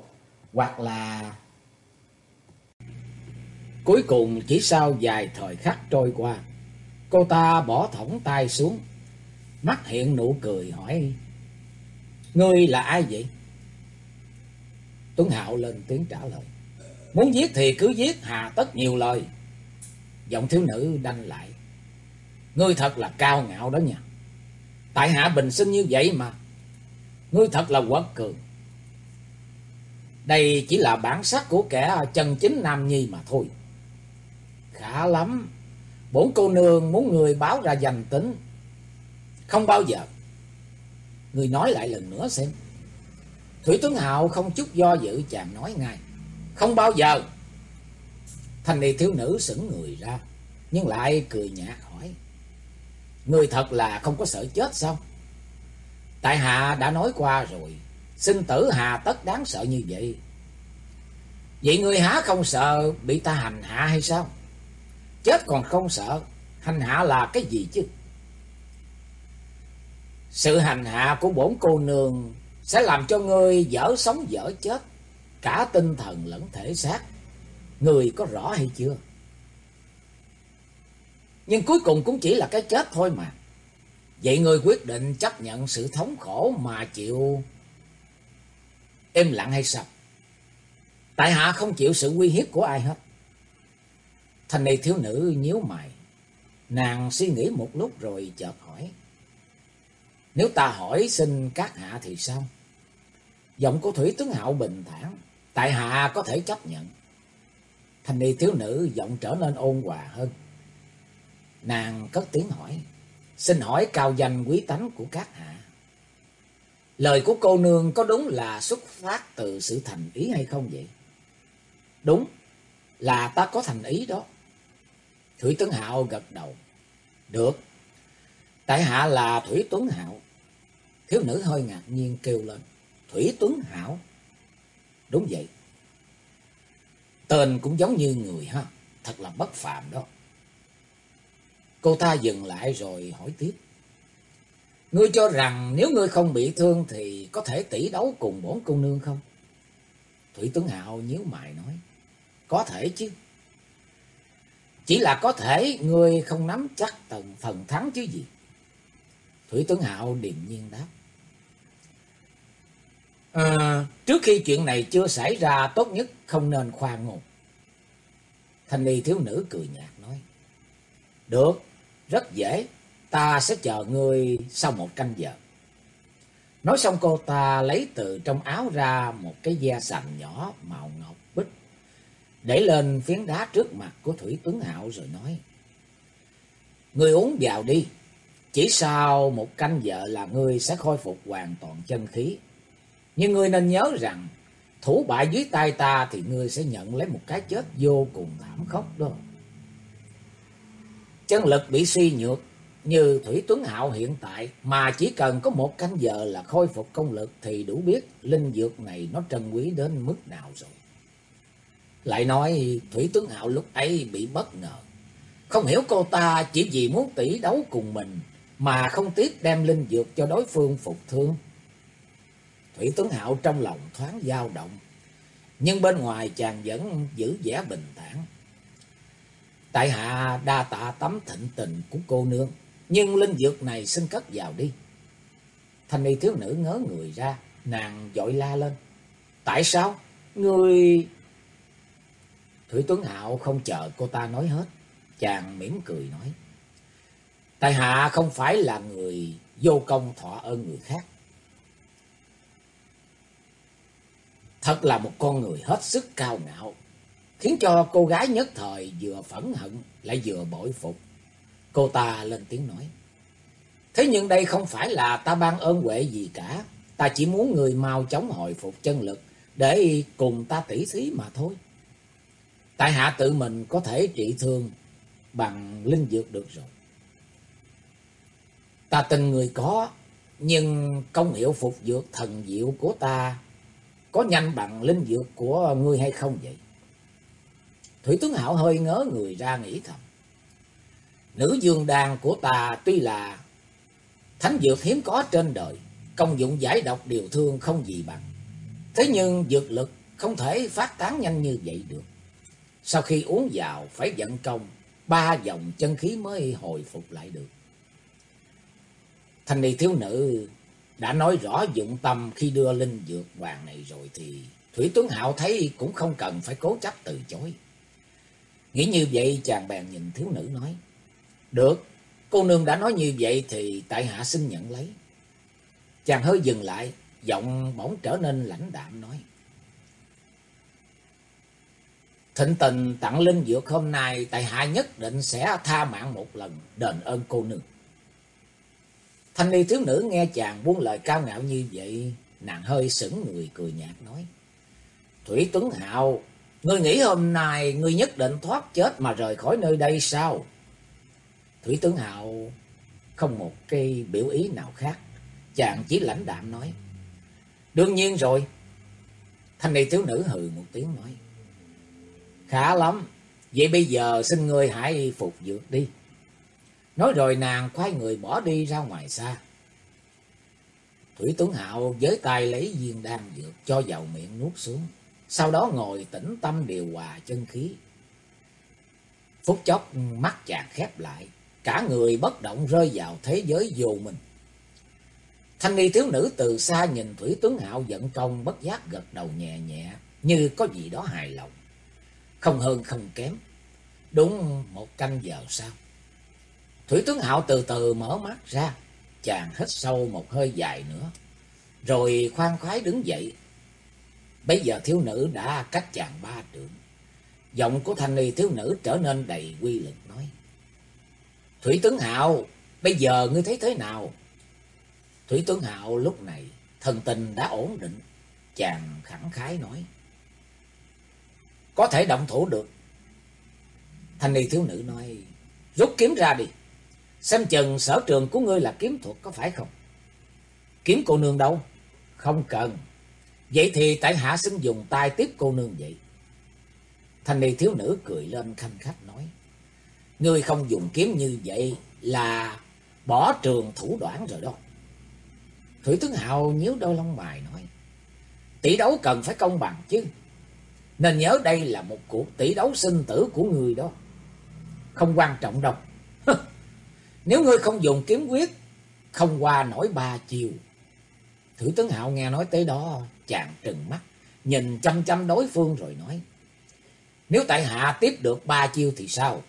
hoặc là cuối cùng chỉ sau vài thời khắc trôi qua, cô ta bỏ thõng tay xuống, mắt hiện nụ cười hỏi, ngươi là ai vậy? Tuấn hạo lên tiếng trả lời, muốn giết thì cứ giết, hà tất nhiều lời. Giọng thiếu nữ đanh lại, ngươi thật là cao ngạo đó nha. Tại hạ bình sinh như vậy mà. Ngươi thật là quật cường. Đây chỉ là bản sắc của kẻ chân chính nam nhi mà thôi. Khá lắm. Bốn cô nương muốn người báo ra danh tính. Không bao giờ. Người nói lại lần nữa xem. Thủy Tuấn Hạo không chút do dự chàng nói ngay. Không bao giờ. Thanh niên thiếu nữ sững người ra. Nhưng lại cười nhạt. Người thật là không có sợ chết sao? Tại hạ đã nói qua rồi, sinh tử hà tất đáng sợ như vậy. Vậy người há không sợ bị ta hành hạ hay sao? Chết còn không sợ, hành hạ là cái gì chứ? Sự hành hạ của bổn cô nương sẽ làm cho ngươi dở sống dở chết, cả tinh thần lẫn thể xác. Người có rõ hay chưa? Nhưng cuối cùng cũng chỉ là cái chết thôi mà. Vậy người quyết định chấp nhận sự thống khổ mà chịu im lặng hay sao? Tại hạ không chịu sự uy hiếp của ai hết. Thanh này thiếu nữ nhíu mày. Nàng suy nghĩ một lúc rồi chợt hỏi. Nếu ta hỏi xin các hạ thì sao? Giọng của Thủy Tướng Hạo bình thản. Tại hạ có thể chấp nhận. Thanh ni thiếu nữ giọng trở nên ôn hòa hơn. Nàng cất tiếng hỏi. Xin hỏi cao danh quý tánh của các hạ. Lời của cô nương có đúng là xuất phát từ sự thành ý hay không vậy? Đúng, là ta có thành ý đó. Thủy Tuấn Hạo gật đầu. Được, tại hạ là Thủy Tuấn Hạo. Thiếu nữ hơi ngạc nhiên kêu lên. Thủy Tuấn Hạo? Đúng vậy. Tên cũng giống như người ha, thật là bất phàm đó. Cô ta dừng lại rồi hỏi tiếp. Ngươi cho rằng nếu ngươi không bị thương thì có thể tỷ đấu cùng bổn cô nương không? Thủy Tuấn Hạo nhíu mày nói. Có thể chứ. Chỉ là có thể người không nắm chắc tầng phần thắng chứ gì. Thủy Tuấn Hạo điềm nhiên đáp. À, trước khi chuyện này chưa xảy ra tốt nhất không nên khoan ngôn. Thanh ni thiếu nữ cười nhạt nói. Được, rất dễ, ta sẽ chờ ngươi sau một canh giờ. Nói xong cô ta lấy từ trong áo ra một cái da sành nhỏ màu ngọc bích. Để lên phiến đá trước mặt của Thủy Tuấn Hạo rồi nói. Ngươi uống vào đi. Chỉ sau một canh giờ là ngươi sẽ khôi phục hoàn toàn chân khí. Nhưng ngươi nên nhớ rằng thủ bại dưới tay ta thì ngươi sẽ nhận lấy một cái chết vô cùng thảm khốc đó. Chân lực bị suy nhược, như Thủy Tuấn Hạo hiện tại, mà chỉ cần có một canh giờ là khôi phục công lực thì đủ biết linh dược này nó trân quý đến mức nào rồi. Lại nói Thủy Tuấn Hạo lúc ấy bị bất ngờ. Không hiểu cô ta chỉ vì muốn tỷ đấu cùng mình mà không tiếc đem linh dược cho đối phương phục thương. Thủy Tuấn Hạo trong lòng thoáng dao động. Nhưng bên ngoài chàng vẫn giữ vẻ bình thản. Tại hạ đa tạ tấm thịnh tình của cô nương. Nhưng linh dược này xin cất vào đi. Thanh y thiếu nữ ngớ người ra. Nàng dội la lên. Tại sao? Người... Thủy Tuấn Hạo không chờ cô ta nói hết. Chàng mỉm cười nói. Tại hạ không phải là người vô công thọ ơn người khác. Thật là một con người hết sức cao ngạo, khiến cho cô gái nhất thời vừa phẫn hận lại vừa bội phục. Cô ta lên tiếng nói. Thế nhưng đây không phải là ta ban ơn huệ gì cả. Ta chỉ muốn người mau chóng hồi phục chân lực để cùng ta tỉ thí mà thôi. Tại hạ tự mình có thể trị thương bằng linh dược được rồi. Ta tin người có, nhưng công hiệu phục dược thần diệu của ta có nhanh bằng linh dược của ngươi hay không vậy? Thủy tướng Hạo hơi ngớ người ra nghĩ thầm. Nữ dương đàn của ta tuy là thánh dược hiếm có trên đời, công dụng giải độc điều thương không gì bằng. Thế nhưng dược lực không thể phát tán nhanh như vậy được. Sau khi uống vào phải vận công, ba dòng chân khí mới hồi phục lại được. Thanh ni thiếu nữ đã nói rõ dụng tâm khi đưa linh dược hoàng này rồi thì Thủy Tuấn Hạo thấy cũng không cần phải cố chấp từ chối. Nghĩ như vậy chàng bèn nhìn thiếu nữ nói. Được, cô nương đã nói như vậy thì tại hạ xin nhận lấy. Chàng hơi dừng lại, giọng bỗng trở nên lãnh đạm nói. Thịnh tình tặng linh dược hôm nay tại hạ nhất định sẽ tha mạng một lần đền ơn cô nương. Thanh ni thiếu nữ nghe chàng buông lời cao ngạo như vậy, nàng hơi sững người cười nhạt nói. Thủy Tuấn Hạo, ngươi nghĩ hôm nay ngươi nhất định thoát chết mà rời khỏi nơi đây sao? Thủy tướng Hạo không một cái biểu ý nào khác, chàng chỉ lãnh đạm nói. Đương nhiên rồi. Thanh ni thiếu nữ hừ một tiếng nói. Khá lắm, vậy bây giờ xin ngươi hãy phục dược đi. Nói rồi nàng quay người bỏ đi ra ngoài xa. Thủy tướng Hạo với tay lấy viên đan dược cho vào miệng nuốt xuống. Sau đó ngồi tĩnh tâm điều hòa chân khí. Phút chốc mắt chàng khép lại. Cả người bất động rơi vào thế giới vô mình. Thanh ni thiếu nữ từ xa nhìn Thủy Tuấn Hạo giận công bất giác gật đầu nhẹ nhẹ. Như có gì đó hài lòng. Không hơn không kém. Đúng một canh giờ sau. Thủy Tuấn Hạo từ từ mở mắt ra, chàng hít sâu một hơi dài nữa, rồi khoan khoái đứng dậy. Bây giờ thiếu nữ đã cách chàng ba trượng. Giọng của thanh ni thiếu nữ trở nên đầy quy lực nói. Thủy tướng Hạo, bây giờ ngươi thấy thế nào? Thủy tướng Hạo lúc này thần tình đã ổn định, chàng khẳng khái nói. Có thể động thủ được. Thanh ni thiếu nữ nói, rút kiếm ra đi. Xem chừng sở trường của ngươi là kiếm thuật có phải không? Kiếm cô nương đâu? Không cần. Vậy thì tại hạ xin dùng tay tiếp cô nương vậy. Thanh ni thiếu nữ cười lên khanh khách nói. Ngươi không dùng kiếm như vậy là bỏ trường thủ đoạn rồi đó. Thủy tướng Hào nhíu đôi lông mày nói. Tỷ đấu cần phải công bằng chứ. Nên nhớ đây là một cuộc tỷ đấu sinh tử của người đó. Không quan trọng đâu. Nếu ngươi không dùng kiếm quyết, không qua nổi ba chiều. Thử tướng Hạo nghe nói tới đó, chàng trừng mắt, nhìn chăm chăm đối phương rồi nói. Nếu tại hạ tiếp được ba chiêu thì sao?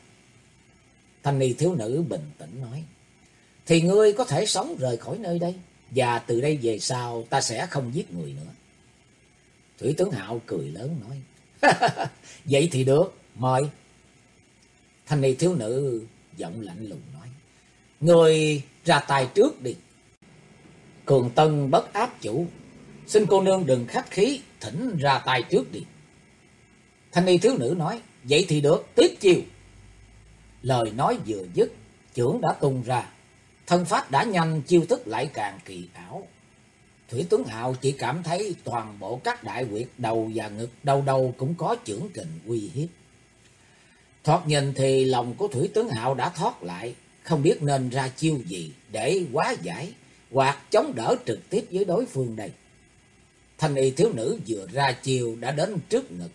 Thanh ni thiếu nữ bình tĩnh nói. Thì ngươi có thể sống rời khỏi nơi đây. Và từ đây về sau ta sẽ không giết người nữa. Thủy tướng Hạo cười lớn nói. Vậy thì được, mời. Thanh ni thiếu nữ giọng lạnh lùng nói. Người ra tay trước đi. Cường Tân bất áp chủ. Xin cô nương đừng khách khí, thỉnh ra tay trước đi. Thanh ni thiếu nữ nói. Vậy thì được, tiếp chiều. Lời nói vừa dứt, trưởng đã tung ra. Thân pháp đã nhanh, chiêu thức lại càng kỳ ảo. Thủy Tuấn Hạo chỉ cảm thấy toàn bộ các đại quyệt đầu và ngực đâu đâu cũng có trưởng kình uy hiếp. Thoát nhìn thì lòng của Thủy Tuấn Hạo đã thoát lại, không biết nên ra chiêu gì để quá giải hoặc chống đỡ trực tiếp với đối phương đây. Thanh y thiếu nữ vừa ra chiều đã đến trước ngực.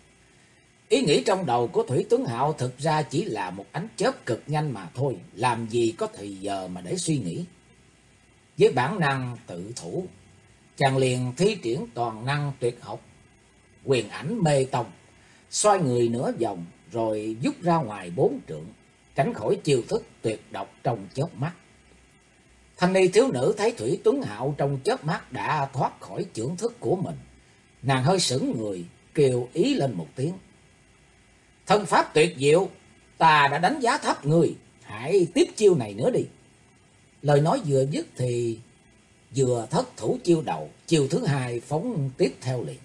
Ý nghĩ trong đầu của Thủy tướng Hạo thực ra chỉ là một ánh chớp cực nhanh mà thôi, làm gì có thời giờ mà để suy nghĩ. Với bản năng tự thủ, chàng liền thi triển toàn năng tuyệt học, quyền ảnh mê tông, xoay người nửa vòng rồi rút ra ngoài bốn trượng, tránh khỏi chiêu thức tuyệt độc trong chớp mắt. Thanh ni thiếu nữ thấy Thủy Tuấn Hạo trong chớp mắt đã thoát khỏi chưởng thức của mình. Nàng hơi sững người, kêu ý lên một tiếng. Thân pháp tuyệt diệu, ta đã đánh giá thấp người, hãy tiếp chiêu này nữa đi. Lời nói vừa dứt thì vừa thất thủ chiêu đầu, chiêu thứ hai phóng tiếp theo liền.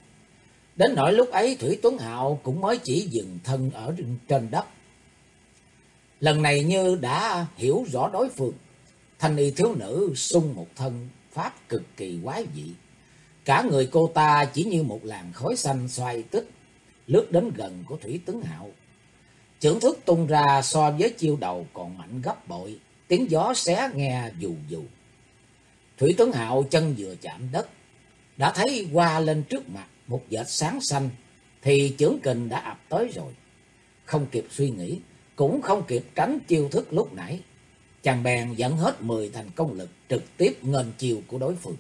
Đến nỗi lúc ấy Thủy Tuấn Hạo cũng mới chỉ dừng thân ở trên đất. Lần này như đã hiểu rõ đối phương, thanh y thiếu nữ sung một thân pháp cực kỳ quái dị. Cả người cô ta chỉ như một làn khói xanh xoay tích, lướt đến gần của Thủy tướng Hạo. Chưởng thức tung ra so với chiêu đầu còn mạnh gấp bội, tiếng gió xé nghe dù dù. Thủy tướng Hạo chân vừa chạm đất, đã thấy qua lên trước mặt một vệt sáng xanh, thì chưởng kình đã ập tới rồi. Không kịp suy nghĩ, cũng không kịp tránh chiêu thức lúc nãy. Chàng bèn dẫn hết 10 thành công lực trực tiếp ngân chiều của đối phương.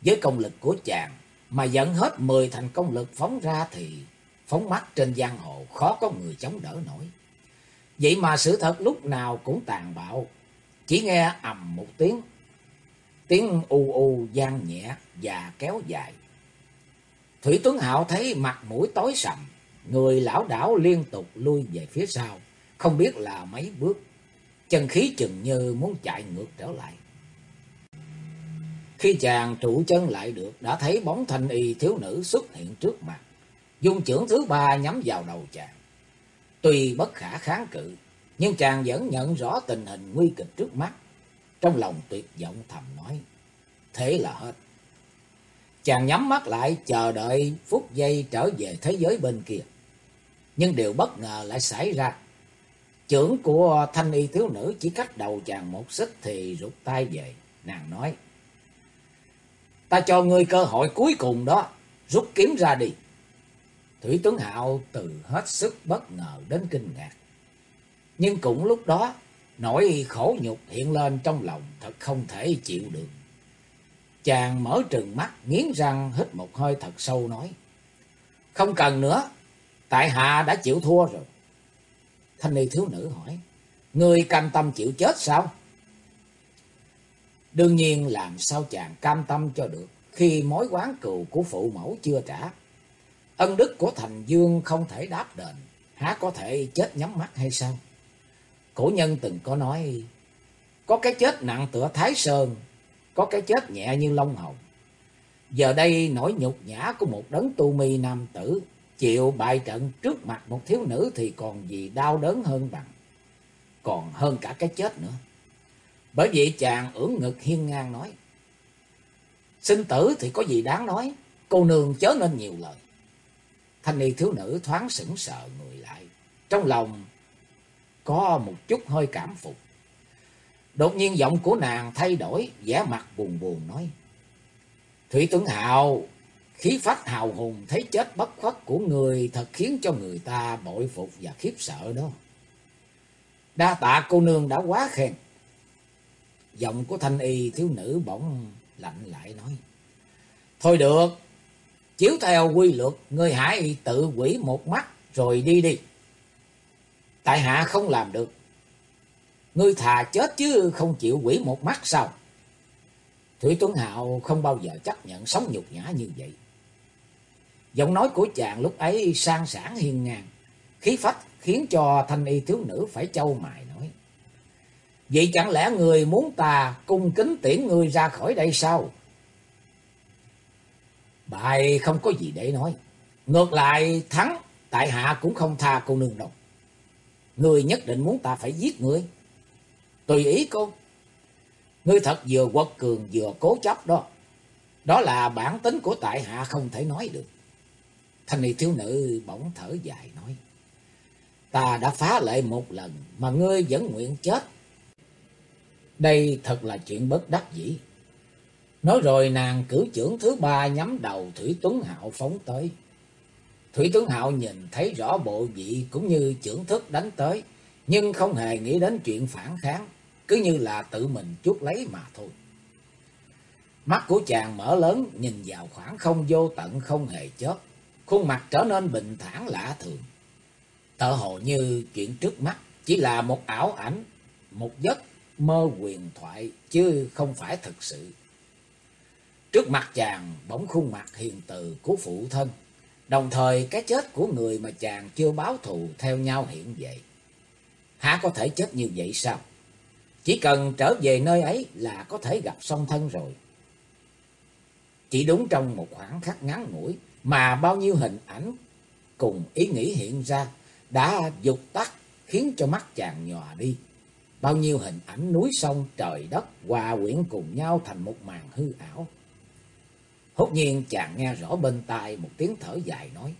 Với công lực của chàng mà dẫn hết 10 thành công lực phóng ra thì phóng mắt trên giang hồ khó có người chống đỡ nổi. Vậy mà sự thật lúc nào cũng tàn bạo, chỉ nghe ầm một tiếng, tiếng u u gian nhẹ và kéo dài. Thủy Tuấn Hạo thấy mặt mũi tối sầm, người lão đảo liên tục lui về phía sau, không biết là mấy bước, chân khí chừng như muốn chạy ngược trở lại. Khi chàng trụ chân lại được, đã thấy bóng thanh y thiếu nữ xuất hiện trước mặt, dung trưởng thứ ba nhắm vào đầu chàng. Tuy bất khả kháng cự, nhưng chàng vẫn nhận rõ tình hình nguy kịch trước mắt. Trong lòng tuyệt vọng thầm nói, thế là hết. Chàng nhắm mắt lại chờ đợi phút giây trở về thế giới bên kia. Nhưng điều bất ngờ lại xảy ra. Trưởng của thanh y thiếu nữ chỉ cách đầu chàng một xích thì rút tay về. Nàng nói. Ta cho ngươi cơ hội cuối cùng đó. Rút kiếm ra đi. Thủy Tuấn Hạo từ hết sức bất ngờ đến kinh ngạc. Nhưng cũng lúc đó, nỗi khổ nhục hiện lên trong lòng thật không thể chịu được. Chàng mở trừng mắt, nghiến răng hít một hơi thật sâu nói. Không cần nữa, tại hạ đã chịu thua rồi. Thanh niên thiếu nữ hỏi, Người cam tâm chịu chết sao? Đương nhiên làm sao chàng cam tâm cho được khi mối quán cừu của phụ mẫu chưa trả. Ân đức của Thành Dương không thể đáp đền, há có thể chết nhắm mắt hay sao? Cổ nhân từng có nói, có cái chết nặng tựa Thái Sơn, có cái chết nhẹ như lông hồng. Giờ đây nỗi nhục nhã của một đấng tu mi nam tử, chịu bại trận trước mặt một thiếu nữ thì còn gì đau đớn hơn bằng, còn hơn cả cái chết nữa. Bởi vậy chàng ưỡn ngực hiên ngang nói, sinh tử thì có gì đáng nói, cô nương chớ nên nhiều lời. Thanh niên thiếu nữ thoáng sững sờ người lại, trong lòng có một chút hơi cảm phục. Đột nhiên giọng của nàng thay đổi, vẻ mặt buồn buồn nói. Thủy Tướng Hào, Khí phách hào hùng thấy chết bất khuất của người thật khiến cho người ta bội phục và khiếp sợ đó. Đa tạ cô nương đã quá khen. Giọng của thanh y thiếu nữ bỗng lạnh lại nói. Thôi được, chiếu theo quy luật, ngươi hãy tự quỷ một mắt rồi đi đi. Tại hạ không làm được. Ngươi thà chết chứ không chịu quỷ một mắt sao? Thủy Tuấn Hạo không bao giờ chấp nhận sống nhục nhã như vậy. Giọng nói của chàng lúc ấy sang sản hiên ngang, khí phách khiến cho thanh y thiếu nữ phải châu mài nói. Vậy chẳng lẽ người muốn ta cung kính tiễn người ra khỏi đây sao? Bài không có gì để nói. Ngược lại thắng, tại hạ cũng không tha cô nương đâu. Người nhất định muốn ta phải giết người. Tùy ý cô. Ngươi thật vừa quật cường vừa cố chấp đó. Đó là bản tính của tại hạ không thể nói được. Thanh niên thiếu nữ bỗng thở dài nói. Ta đã phá lệ một lần mà ngươi vẫn nguyện chết. Đây thật là chuyện bất đắc dĩ. Nói rồi nàng cử trưởng thứ ba nhắm đầu Thủy Tuấn Hạo phóng tới. Thủy Tuấn Hạo nhìn thấy rõ bộ vị cũng như trưởng thức đánh tới, nhưng không hề nghĩ đến chuyện phản kháng, cứ như là tự mình chuốt lấy mà thôi. Mắt của chàng mở lớn nhìn vào khoảng không vô tận không hề chớp, khuôn mặt trở nên bình thản lạ thường. Tợ hồ như chuyện trước mắt chỉ là một ảo ảnh, một giấc mơ quyền thoại chứ không phải thực sự. Trước mặt chàng bỗng khuôn mặt hiền từ của phụ thân, đồng thời cái chết của người mà chàng chưa báo thù theo nhau hiện vậy. Hả có thể chết như vậy sao? Chỉ cần trở về nơi ấy là có thể gặp song thân rồi. Chỉ đúng trong một khoảng khắc ngắn ngủi mà bao nhiêu hình ảnh cùng ý nghĩ hiện ra đã dục tắt khiến cho mắt chàng nhòa đi. Bao nhiêu hình ảnh núi sông trời đất hòa quyện cùng nhau thành một màn hư ảo. Hốt nhiên chàng nghe rõ bên tai một tiếng thở dài nói.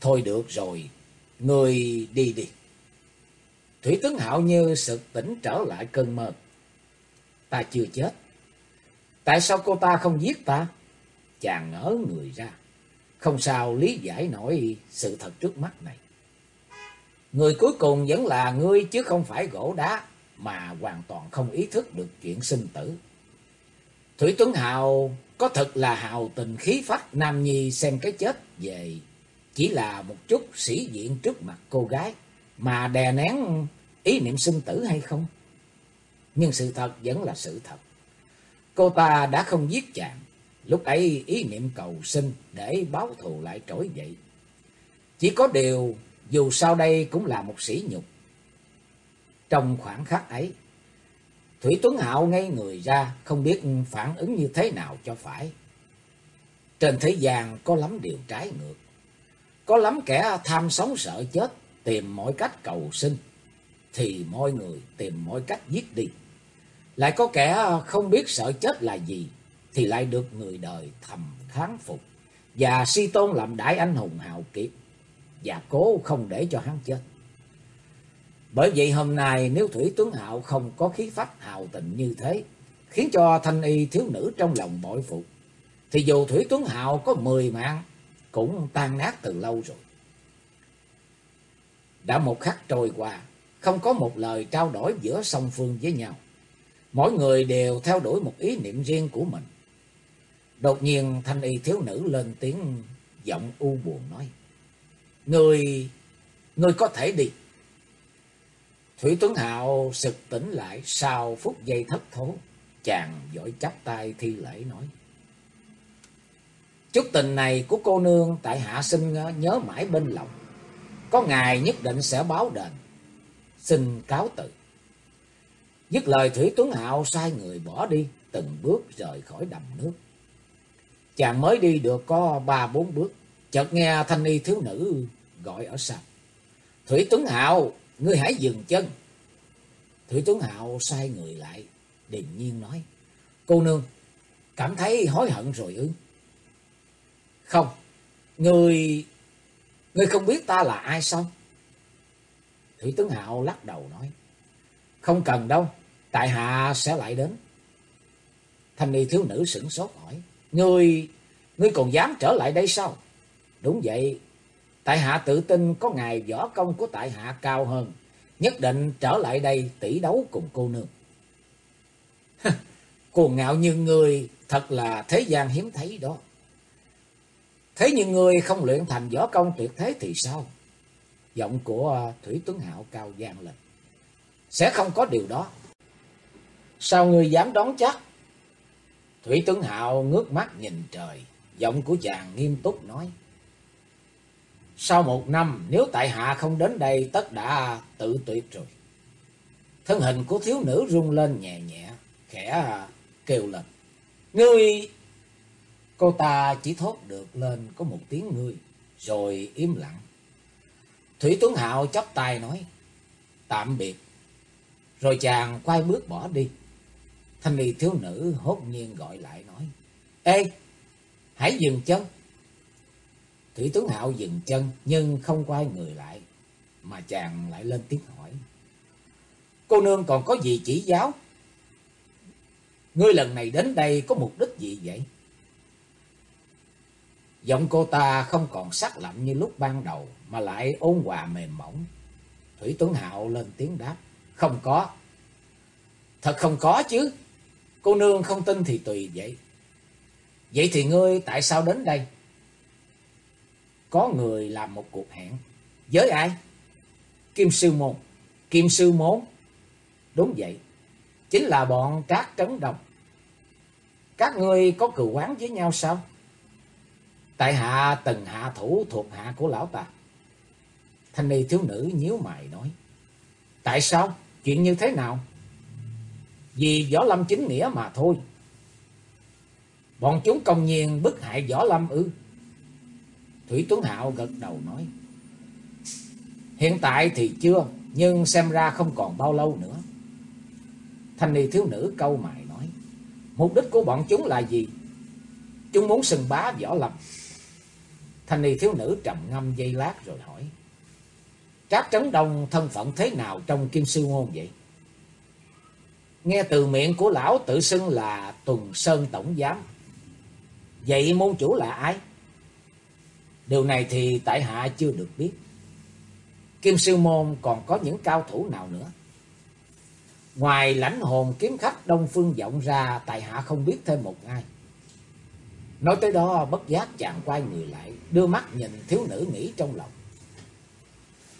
Thôi được rồi, người đi đi. Thủy tướng hạo như sực tỉnh trở lại cơn mơ. Ta chưa chết. Tại sao cô ta không giết ta? Chàng ngỡ người ra. Không sao lý giải nổi sự thật trước mắt này. Người cuối cùng vẫn là ngươi chứ không phải gỗ đá mà hoàn toàn không ý thức được chuyện sinh tử. Thủy Tuấn Hào có thật là hào tình khí phách nam nhi xem cái chết về chỉ là một chút sĩ diện trước mặt cô gái mà đè nén ý niệm sinh tử hay không? Nhưng sự thật vẫn là sự thật. Cô ta đã không giết chàng, lúc ấy ý niệm cầu sinh để báo thù lại trỗi dậy. Chỉ có điều dù sau đây cũng là một sĩ nhục. Trong khoảng khắc ấy, Thủy Tuấn Hạo ngay người ra, không biết phản ứng như thế nào cho phải. Trên thế gian có lắm điều trái ngược. Có lắm kẻ tham sống sợ chết, tìm mọi cách cầu sinh. Thì mọi người tìm mọi cách giết đi. Lại có kẻ không biết sợ chết là gì, thì lại được người đời thầm kháng phục. Và si tôn làm đại anh hùng hào kiệt. Và cố không để cho hắn chết. Bởi vậy hôm nay nếu Thủy Tuấn Hạo không có khí phách hào tình như thế, khiến cho thanh y thiếu nữ trong lòng bội phục, thì dù Thủy Tuấn Hạo có mười mạng, cũng tan nát từ lâu rồi. Đã một khắc trôi qua, không có một lời trao đổi giữa song phương với nhau. Mỗi người đều theo đuổi một ý niệm riêng của mình. Đột nhiên thanh y thiếu nữ lên tiếng giọng u buồn nói. Người, người có thể đi. Thủy Tuấn Hạo sực tỉnh lại sau phút giây thất thố. Chàng giỏi chắp tay thi lễ nói. Chút tình này của cô nương tại hạ xin ờ, nhớ mãi bên lòng. Có ngày nhất định sẽ báo đền. Xin cáo từ. Dứt lời Thủy Tuấn Hạo sai người bỏ đi, từng bước rời khỏi đầm nước. Chàng mới đi được có ba bốn bước, chợt nghe thanh y thiếu nữ gọi ở sau. Thủy Tuấn Hạo, ngươi hãy dừng chân. Thủy Tuấn Hạo sai người lại, điềm nhiên nói. Cô nương, cảm thấy hối hận rồi ư? Không, ngươi... Ngươi không biết ta là ai sao? Thủy Tuấn Hạo lắc đầu nói. Không cần đâu, tại hạ sẽ lại đến. Thanh ni thiếu nữ sửng sốt hỏi. Ngươi, Ngươi còn dám trở lại đây sao? Đúng vậy. Tại hạ tự tin có ngài võ công của tại hạ cao hơn. Nhất định trở lại đây tỷ đấu cùng cô nương. Cuồng ngạo như ngươi thật là thế gian hiếm thấy đó. Thế nhưng ngươi không luyện thành võ công tuyệt thế thì sao? Giọng của Thủy Tuấn Hạo cao gian lên. Sẽ không có điều đó. Sao ngươi dám đoán chắc? Thủy Tuấn Hạo ngước mắt nhìn trời. Giọng của chàng nghiêm túc nói. Sau một năm, nếu tại hạ không đến đây, tất đã tự tuyệt rồi. Thân hình của thiếu nữ rung lên nhẹ nhẹ, khẽ kêu lên. Ngươi... Cô ta chỉ thốt được lên có một tiếng ngươi, rồi im lặng. Thủy Tuấn Hạo chắp tay nói, tạm biệt. Rồi chàng quay bước bỏ đi. Thanh niên thiếu nữ hốt nhiên gọi lại nói, Ê, hãy dừng chân. Thủy Tuấn Hạo dừng chân nhưng không quay người lại, mà chàng lại lên tiếng hỏi. Cô nương còn có gì chỉ giáo? Ngươi lần này đến đây có mục đích gì vậy? Giọng cô ta không còn sắc lạnh như lúc ban đầu, mà lại ôn hòa mềm mỏng. Thủy Tuấn Hạo lên tiếng đáp. Không có. Thật không có chứ. Cô nương không tin thì tùy vậy. Vậy thì ngươi tại sao đến đây? Có người làm một cuộc hẹn. Với ai? Kim Sư Môn. Kim Sư Môn? Đúng vậy. Chính là bọn Trác Trấn Đồng. Các ngươi có cừu quán với nhau sao? Tại hạ từng hạ thủ thuộc hạ của lão ta. Thanh ni thiếu nữ nhíu mày nói. Tại sao? Chuyện như thế nào? Vì võ lâm chính nghĩa mà thôi. Bọn chúng công nhiên bức hại võ lâm ư. Thủy Tuấn Hạo gật đầu nói. Hiện tại thì chưa, nhưng xem ra không còn bao lâu nữa. Thanh ni thiếu nữ câu mày nói. Mục đích của bọn chúng là gì? Chúng muốn sừng bá võ lâm. Thanh ni thiếu nữ trầm ngâm dây lát rồi hỏi. Trác Trấn Đông thân phận thế nào trong Kim Sư ngôn vậy? Nghe từ miệng của lão tự xưng là Tuần Sơn Tổng Giám. Vậy môn chủ là ai? Điều này thì tại hạ chưa được biết. Kim Sư Môn còn có những cao thủ nào nữa? Ngoài lãnh hồn kiếm khách Đông Phương vọng ra, tại hạ không biết thêm một ai. Nói tới đó bất giác chàng quay người lại, đưa mắt nhìn thiếu nữ nghĩ trong lòng.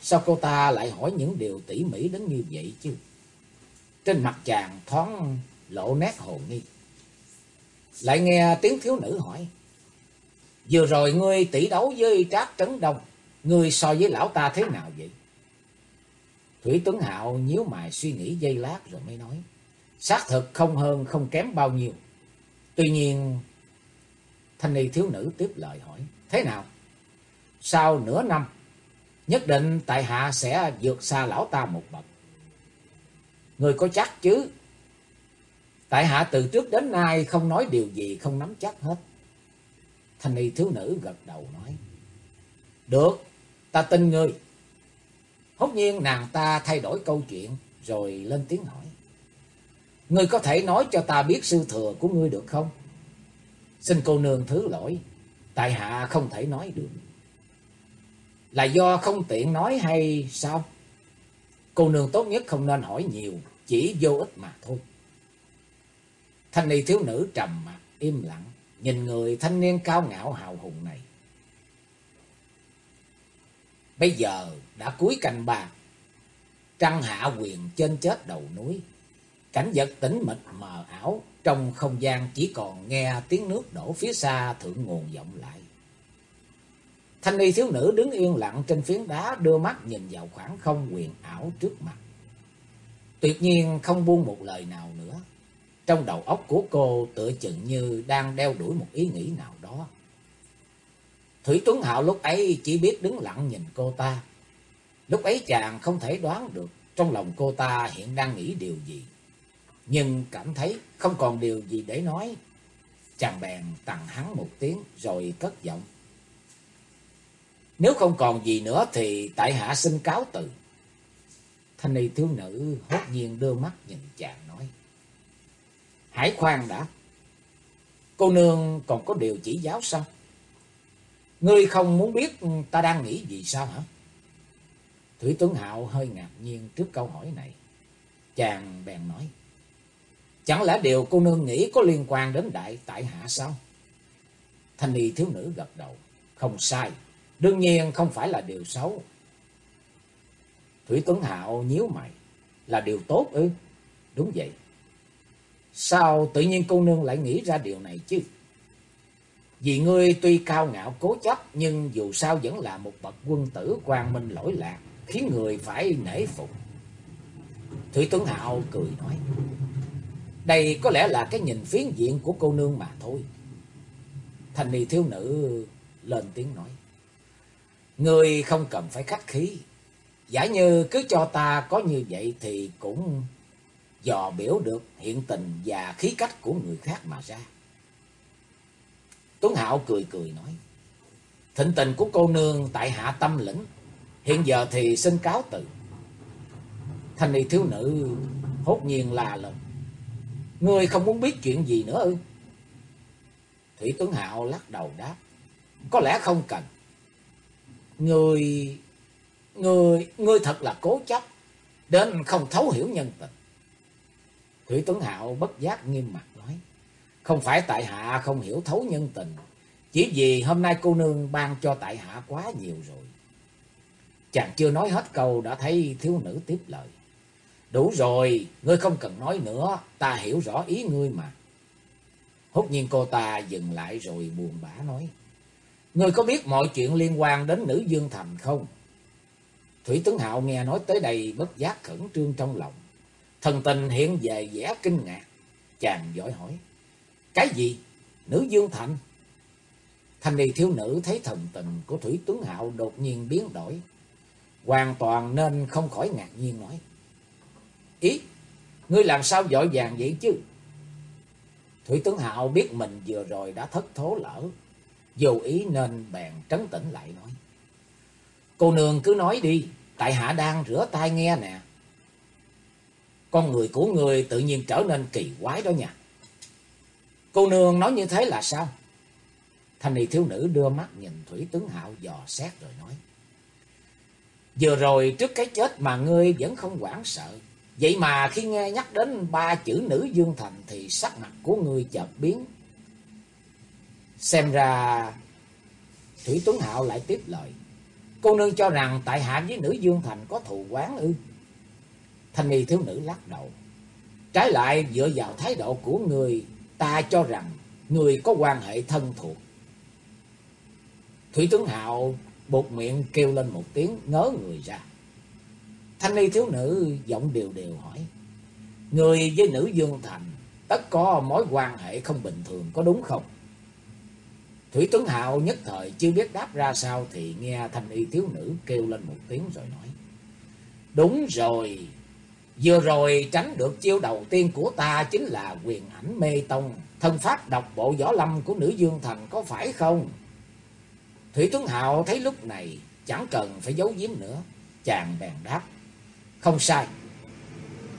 Sao cô ta lại hỏi những điều tỉ mỉ đến như vậy chứ? Trên mặt chàng thoáng lộ nét hồ nghi. Lại nghe tiếng thiếu nữ hỏi. Vừa rồi ngươi tỷ đấu với Trác Trấn Đông, ngươi so với lão ta thế nào vậy? Thủy Tuấn Hạo nhíu mày suy nghĩ giây lát rồi mới nói. Xác thực không hơn không kém bao nhiêu. Tuy nhiên, thanh ni thiếu nữ tiếp lời hỏi. Thế nào? Sau nửa năm, nhất định tại hạ sẽ vượt xa lão ta một bậc. Người có chắc chứ? Tại hạ từ trước đến nay không nói điều gì không nắm chắc hết. Thanh y thiếu nữ gật đầu nói. Được, ta tin ngươi. Hốt nhiên nàng ta thay đổi câu chuyện rồi lên tiếng hỏi. Ngươi có thể nói cho ta biết sư thừa của ngươi được không? Xin cô nương thứ lỗi, tại hạ không thể nói được. Là do không tiện nói hay sao? Cô nương tốt nhất không nên hỏi nhiều, chỉ vô ích mà thôi. Thanh niên thiếu nữ trầm mặt, im lặng, nhìn người thanh niên cao ngạo hào hùng này. Bây giờ đã cuối canh ba, trăng hạ quyền trên chết đầu núi. Cảnh vật tĩnh mịch mờ ảo, trong không gian chỉ còn nghe tiếng nước đổ phía xa thượng nguồn vọng lại. Thanh y thiếu nữ đứng yên lặng trên phiến đá, đưa mắt nhìn vào khoảng không quyền ảo trước mặt. Tuyệt nhiên không buông một lời nào nữa. Trong đầu óc của cô tựa chừng như đang đeo đuổi một ý nghĩ nào đó. Thủy Tuấn Hạo lúc ấy chỉ biết đứng lặng nhìn cô ta. Lúc ấy chàng không thể đoán được trong lòng cô ta hiện đang nghĩ điều gì. Nhưng cảm thấy không còn điều gì để nói. Chàng bèn tặng hắn một tiếng rồi cất giọng. Nếu không còn gì nữa thì tại hạ xin cáo từ. Thanh y thiếu nữ hốt nhiên đưa mắt nhìn chàng nói. Hãy khoan đã. Cô nương còn có điều chỉ giáo sao? Ngươi không muốn biết ta đang nghĩ gì sao hả? Thủy Tuấn Hạo hơi ngạc nhiên trước câu hỏi này. Chàng bèn nói. Chẳng lẽ điều cô nương nghĩ có liên quan đến đại tại hạ sao? Thanh ni thiếu nữ gật đầu. Không sai. Đương nhiên không phải là điều xấu. Thủy Tuấn Hạo nhíu mày. Là điều tốt ư? Đúng vậy. Sao tự nhiên cô nương lại nghĩ ra điều này chứ? Vì ngươi tuy cao ngạo cố chấp nhưng dù sao vẫn là một bậc quân tử quang minh lỗi lạc, khiến người phải nể phục. Thủy Tuấn Hạo cười nói, đây có lẽ là cái nhìn phiến diện của cô nương mà thôi. Thành nì thiếu nữ lên tiếng nói, Ngươi không cần phải khách khí, giả như cứ cho ta có như vậy thì cũng dò biểu được hiện tình và khí cách của người khác mà ra. Tuấn Hạo cười cười nói. Thịnh tình của cô nương tại hạ tâm lĩnh. Hiện giờ thì xin cáo từ. Thanh ni thiếu nữ hốt nhiên là lên. Ngươi không muốn biết chuyện gì nữa ư? Thủy Tuấn Hạo lắc đầu đáp. Có lẽ không cần người người người thật là cố chấp. Đến không thấu hiểu nhân tình. Thủy Tuấn Hạo bất giác nghiêm mặt nói. Không phải tại hạ không hiểu thấu nhân tình. Chỉ vì hôm nay cô nương ban cho tại hạ quá nhiều rồi. Chàng chưa nói hết câu đã thấy thiếu nữ tiếp lời. Đủ rồi, ngươi không cần nói nữa, ta hiểu rõ ý ngươi mà. Hốt nhiên cô ta dừng lại rồi buồn bã nói. Ngươi có biết mọi chuyện liên quan đến nữ Dương Thành không? Thủy Tướng Hạo nghe nói tới đây bất giác khẩn trương trong lòng. Thần tình hiện về vẻ kinh ngạc. Chàng giỏi hỏi. Cái gì? Nữ Dương Thành? Thanh niên thiếu nữ thấy thần tình của Thủy tướng Hạo đột nhiên biến đổi. Hoàn toàn nên không khỏi ngạc nhiên nói. Ý, ngươi làm sao giỏi vàng vậy chứ? Thủy tướng Hạo biết mình vừa rồi đã thất thố lỡ. Vô ý nên bèn trấn tĩnh lại nói. Cô nương cứ nói đi, tại hạ đang rửa tay nghe nè. Con người của người tự nhiên trở nên kỳ quái đó nha. Cô nương nói như thế là sao? Thanh y thiếu nữ đưa mắt nhìn Thủy Tướng Hạo dò xét rồi nói. Vừa rồi trước cái chết mà ngươi vẫn không hoảng sợ. Vậy mà khi nghe nhắc đến ba chữ nữ Dương Thành thì sắc mặt của ngươi chợt biến. Xem ra Thủy Tuấn Hạo lại tiếp lời. Cô nương cho rằng tại hạ với nữ Dương Thành có thù quán ư. Thanh ni thiếu nữ lắc đầu. Trái lại, dựa vào thái độ của người, ta cho rằng người có quan hệ thân thuộc. Thủy tuấn Hạo bột miệng kêu lên một tiếng, ngớ người ra. Thanh ni thiếu nữ giọng đều đều hỏi. Người với nữ Dương Thành tất có mối quan hệ không bình thường có đúng không? Thủy Tuấn Hạo nhất thời chưa biết đáp ra sao thì nghe thanh y thiếu nữ kêu lên một tiếng rồi nói. Đúng rồi, vừa rồi tránh được chiêu đầu tiên của ta chính là quyền ảnh mê tông, thân pháp độc bộ võ lâm của nữ Dương Thành có phải không? Thủy Tuấn Hạo thấy lúc này chẳng cần phải giấu giếm nữa, chàng bèn đáp. Không sai,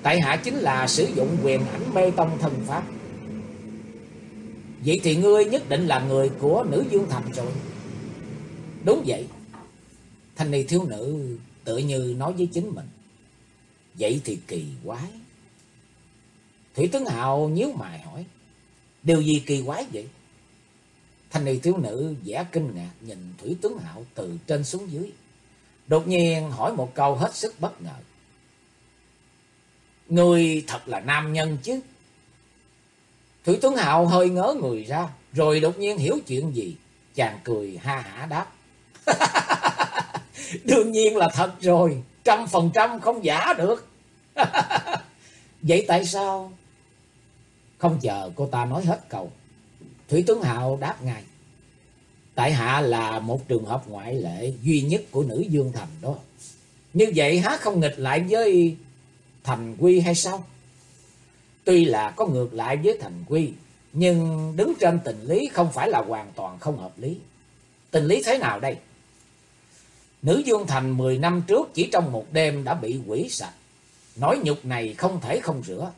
tại hạ chính là sử dụng quyền ảnh mê tông thân pháp. Vậy thì ngươi nhất định là người của nữ Dương Thành rồi. Đúng vậy. Thanh ni thiếu nữ tự như nói với chính mình. Vậy thì kỳ quái. Thủy tướng hào nhíu mày hỏi. Điều gì kỳ quái vậy? Thanh ni thiếu nữ vẻ kinh ngạc nhìn Thủy tướng Hạo từ trên xuống dưới. Đột nhiên hỏi một câu hết sức bất ngờ. Người thật là nam nhân chứ. Thủy Tuấn Hạo hơi ngớ người ra, rồi đột nhiên hiểu chuyện gì. Chàng cười ha hả đáp. Đương nhiên là thật rồi, trăm phần trăm không giả được. Vậy tại sao? Không chờ cô ta nói hết câu. Thủy Tuấn Hạo đáp ngay. Tại hạ là một trường hợp ngoại lệ duy nhất của nữ Dương Thành đó. Như vậy há không nghịch lại với Thành Quy hay sao? Tuy là có ngược lại với Thành Quy, nhưng đứng trên tình lý không phải là hoàn toàn không hợp lý. Tình lý thế nào đây? Nữ Dương Thành 10 năm trước chỉ trong một đêm đã bị quỷ sạch. Nói nhục này không thể không rửa.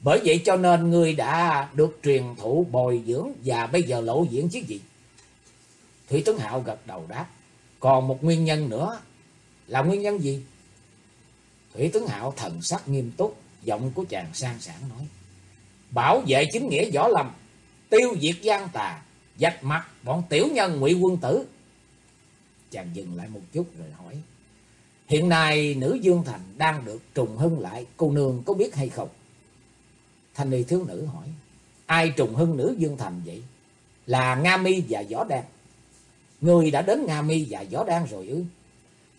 Bởi vậy cho nên ngươi đã được truyền thụ bồi dưỡng và bây giờ lộ diễn chứ gì? Thủy Tuấn Hạo gật đầu đáp. Còn một nguyên nhân nữa. Là nguyên nhân gì? Thủy Tuấn Hạo thần sắc nghiêm túc. Giọng của chàng sang sảng nói. Bảo vệ chính nghĩa võ lâm. Tiêu diệt gian tà. Dạch mặt bọn tiểu nhân ngụy quân tử. Chàng dừng lại một chút rồi hỏi. Hiện nay nữ Dương Thành đang được trùng hưng lại. Cô nương có biết hay không? Thanh ni thiếu nữ hỏi. Ai trùng hưng nữ Dương Thành vậy? Là Nga Mi và Võ Đan. Người đã đến Nga Mi và Võ Đan rồi ư?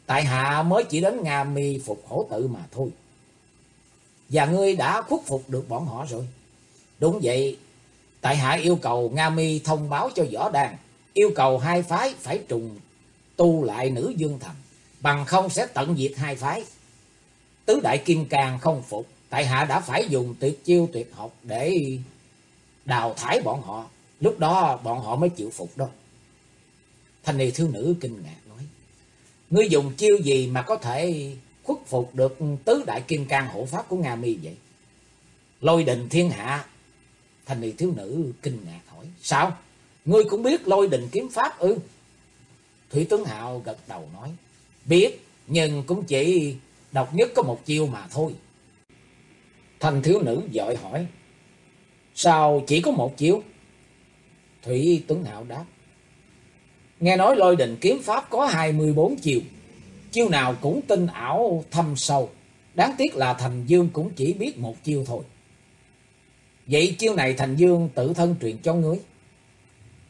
Tại hạ mới chỉ đến Nga Mi phục hổ tự mà thôi. Và ngươi đã khuất phục được bọn họ rồi. Đúng vậy. Tại hạ yêu cầu Nga Mi thông báo cho Võ Đan. Yêu cầu hai phái phải trùng tu lại nữ Dương Thành. Bằng không sẽ tận diệt hai phái. Tứ đại kim càng không phục. Tại hạ đã phải dùng tuyệt chiêu tuyệt học để đào thải bọn họ. Lúc đó bọn họ mới chịu phục đó. Thanh niên thiếu nữ kinh ngạc nói. Ngươi dùng chiêu gì mà có thể khuất phục được tứ đại kim can hộ pháp của Nga Mi vậy? Lôi đình thiên hạ. thành niên thiếu nữ kinh ngạc hỏi. Sao? Ngươi cũng biết lôi đình kiếm pháp ư? Thủy Tuấn Hạo gật đầu nói. Biết, nhưng cũng chỉ độc nhất có một chiêu mà thôi. thành thiếu nữ dội hỏi. Sao chỉ có một chiêu? Thủy Tuấn Hạo đáp. Nghe nói lôi đình kiếm pháp có 24 chiều. Chiêu nào cũng tinh ảo, thâm sâu. Đáng tiếc là Thành Dương cũng chỉ biết một chiêu thôi. Vậy chiêu này Thành Dương tự thân truyền cho ngươi.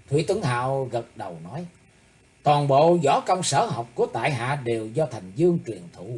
Thủy Tuấn Hạo gật đầu nói. Toàn bộ võ công sở học của tại hạ đều do Thành Dương truyền thụ.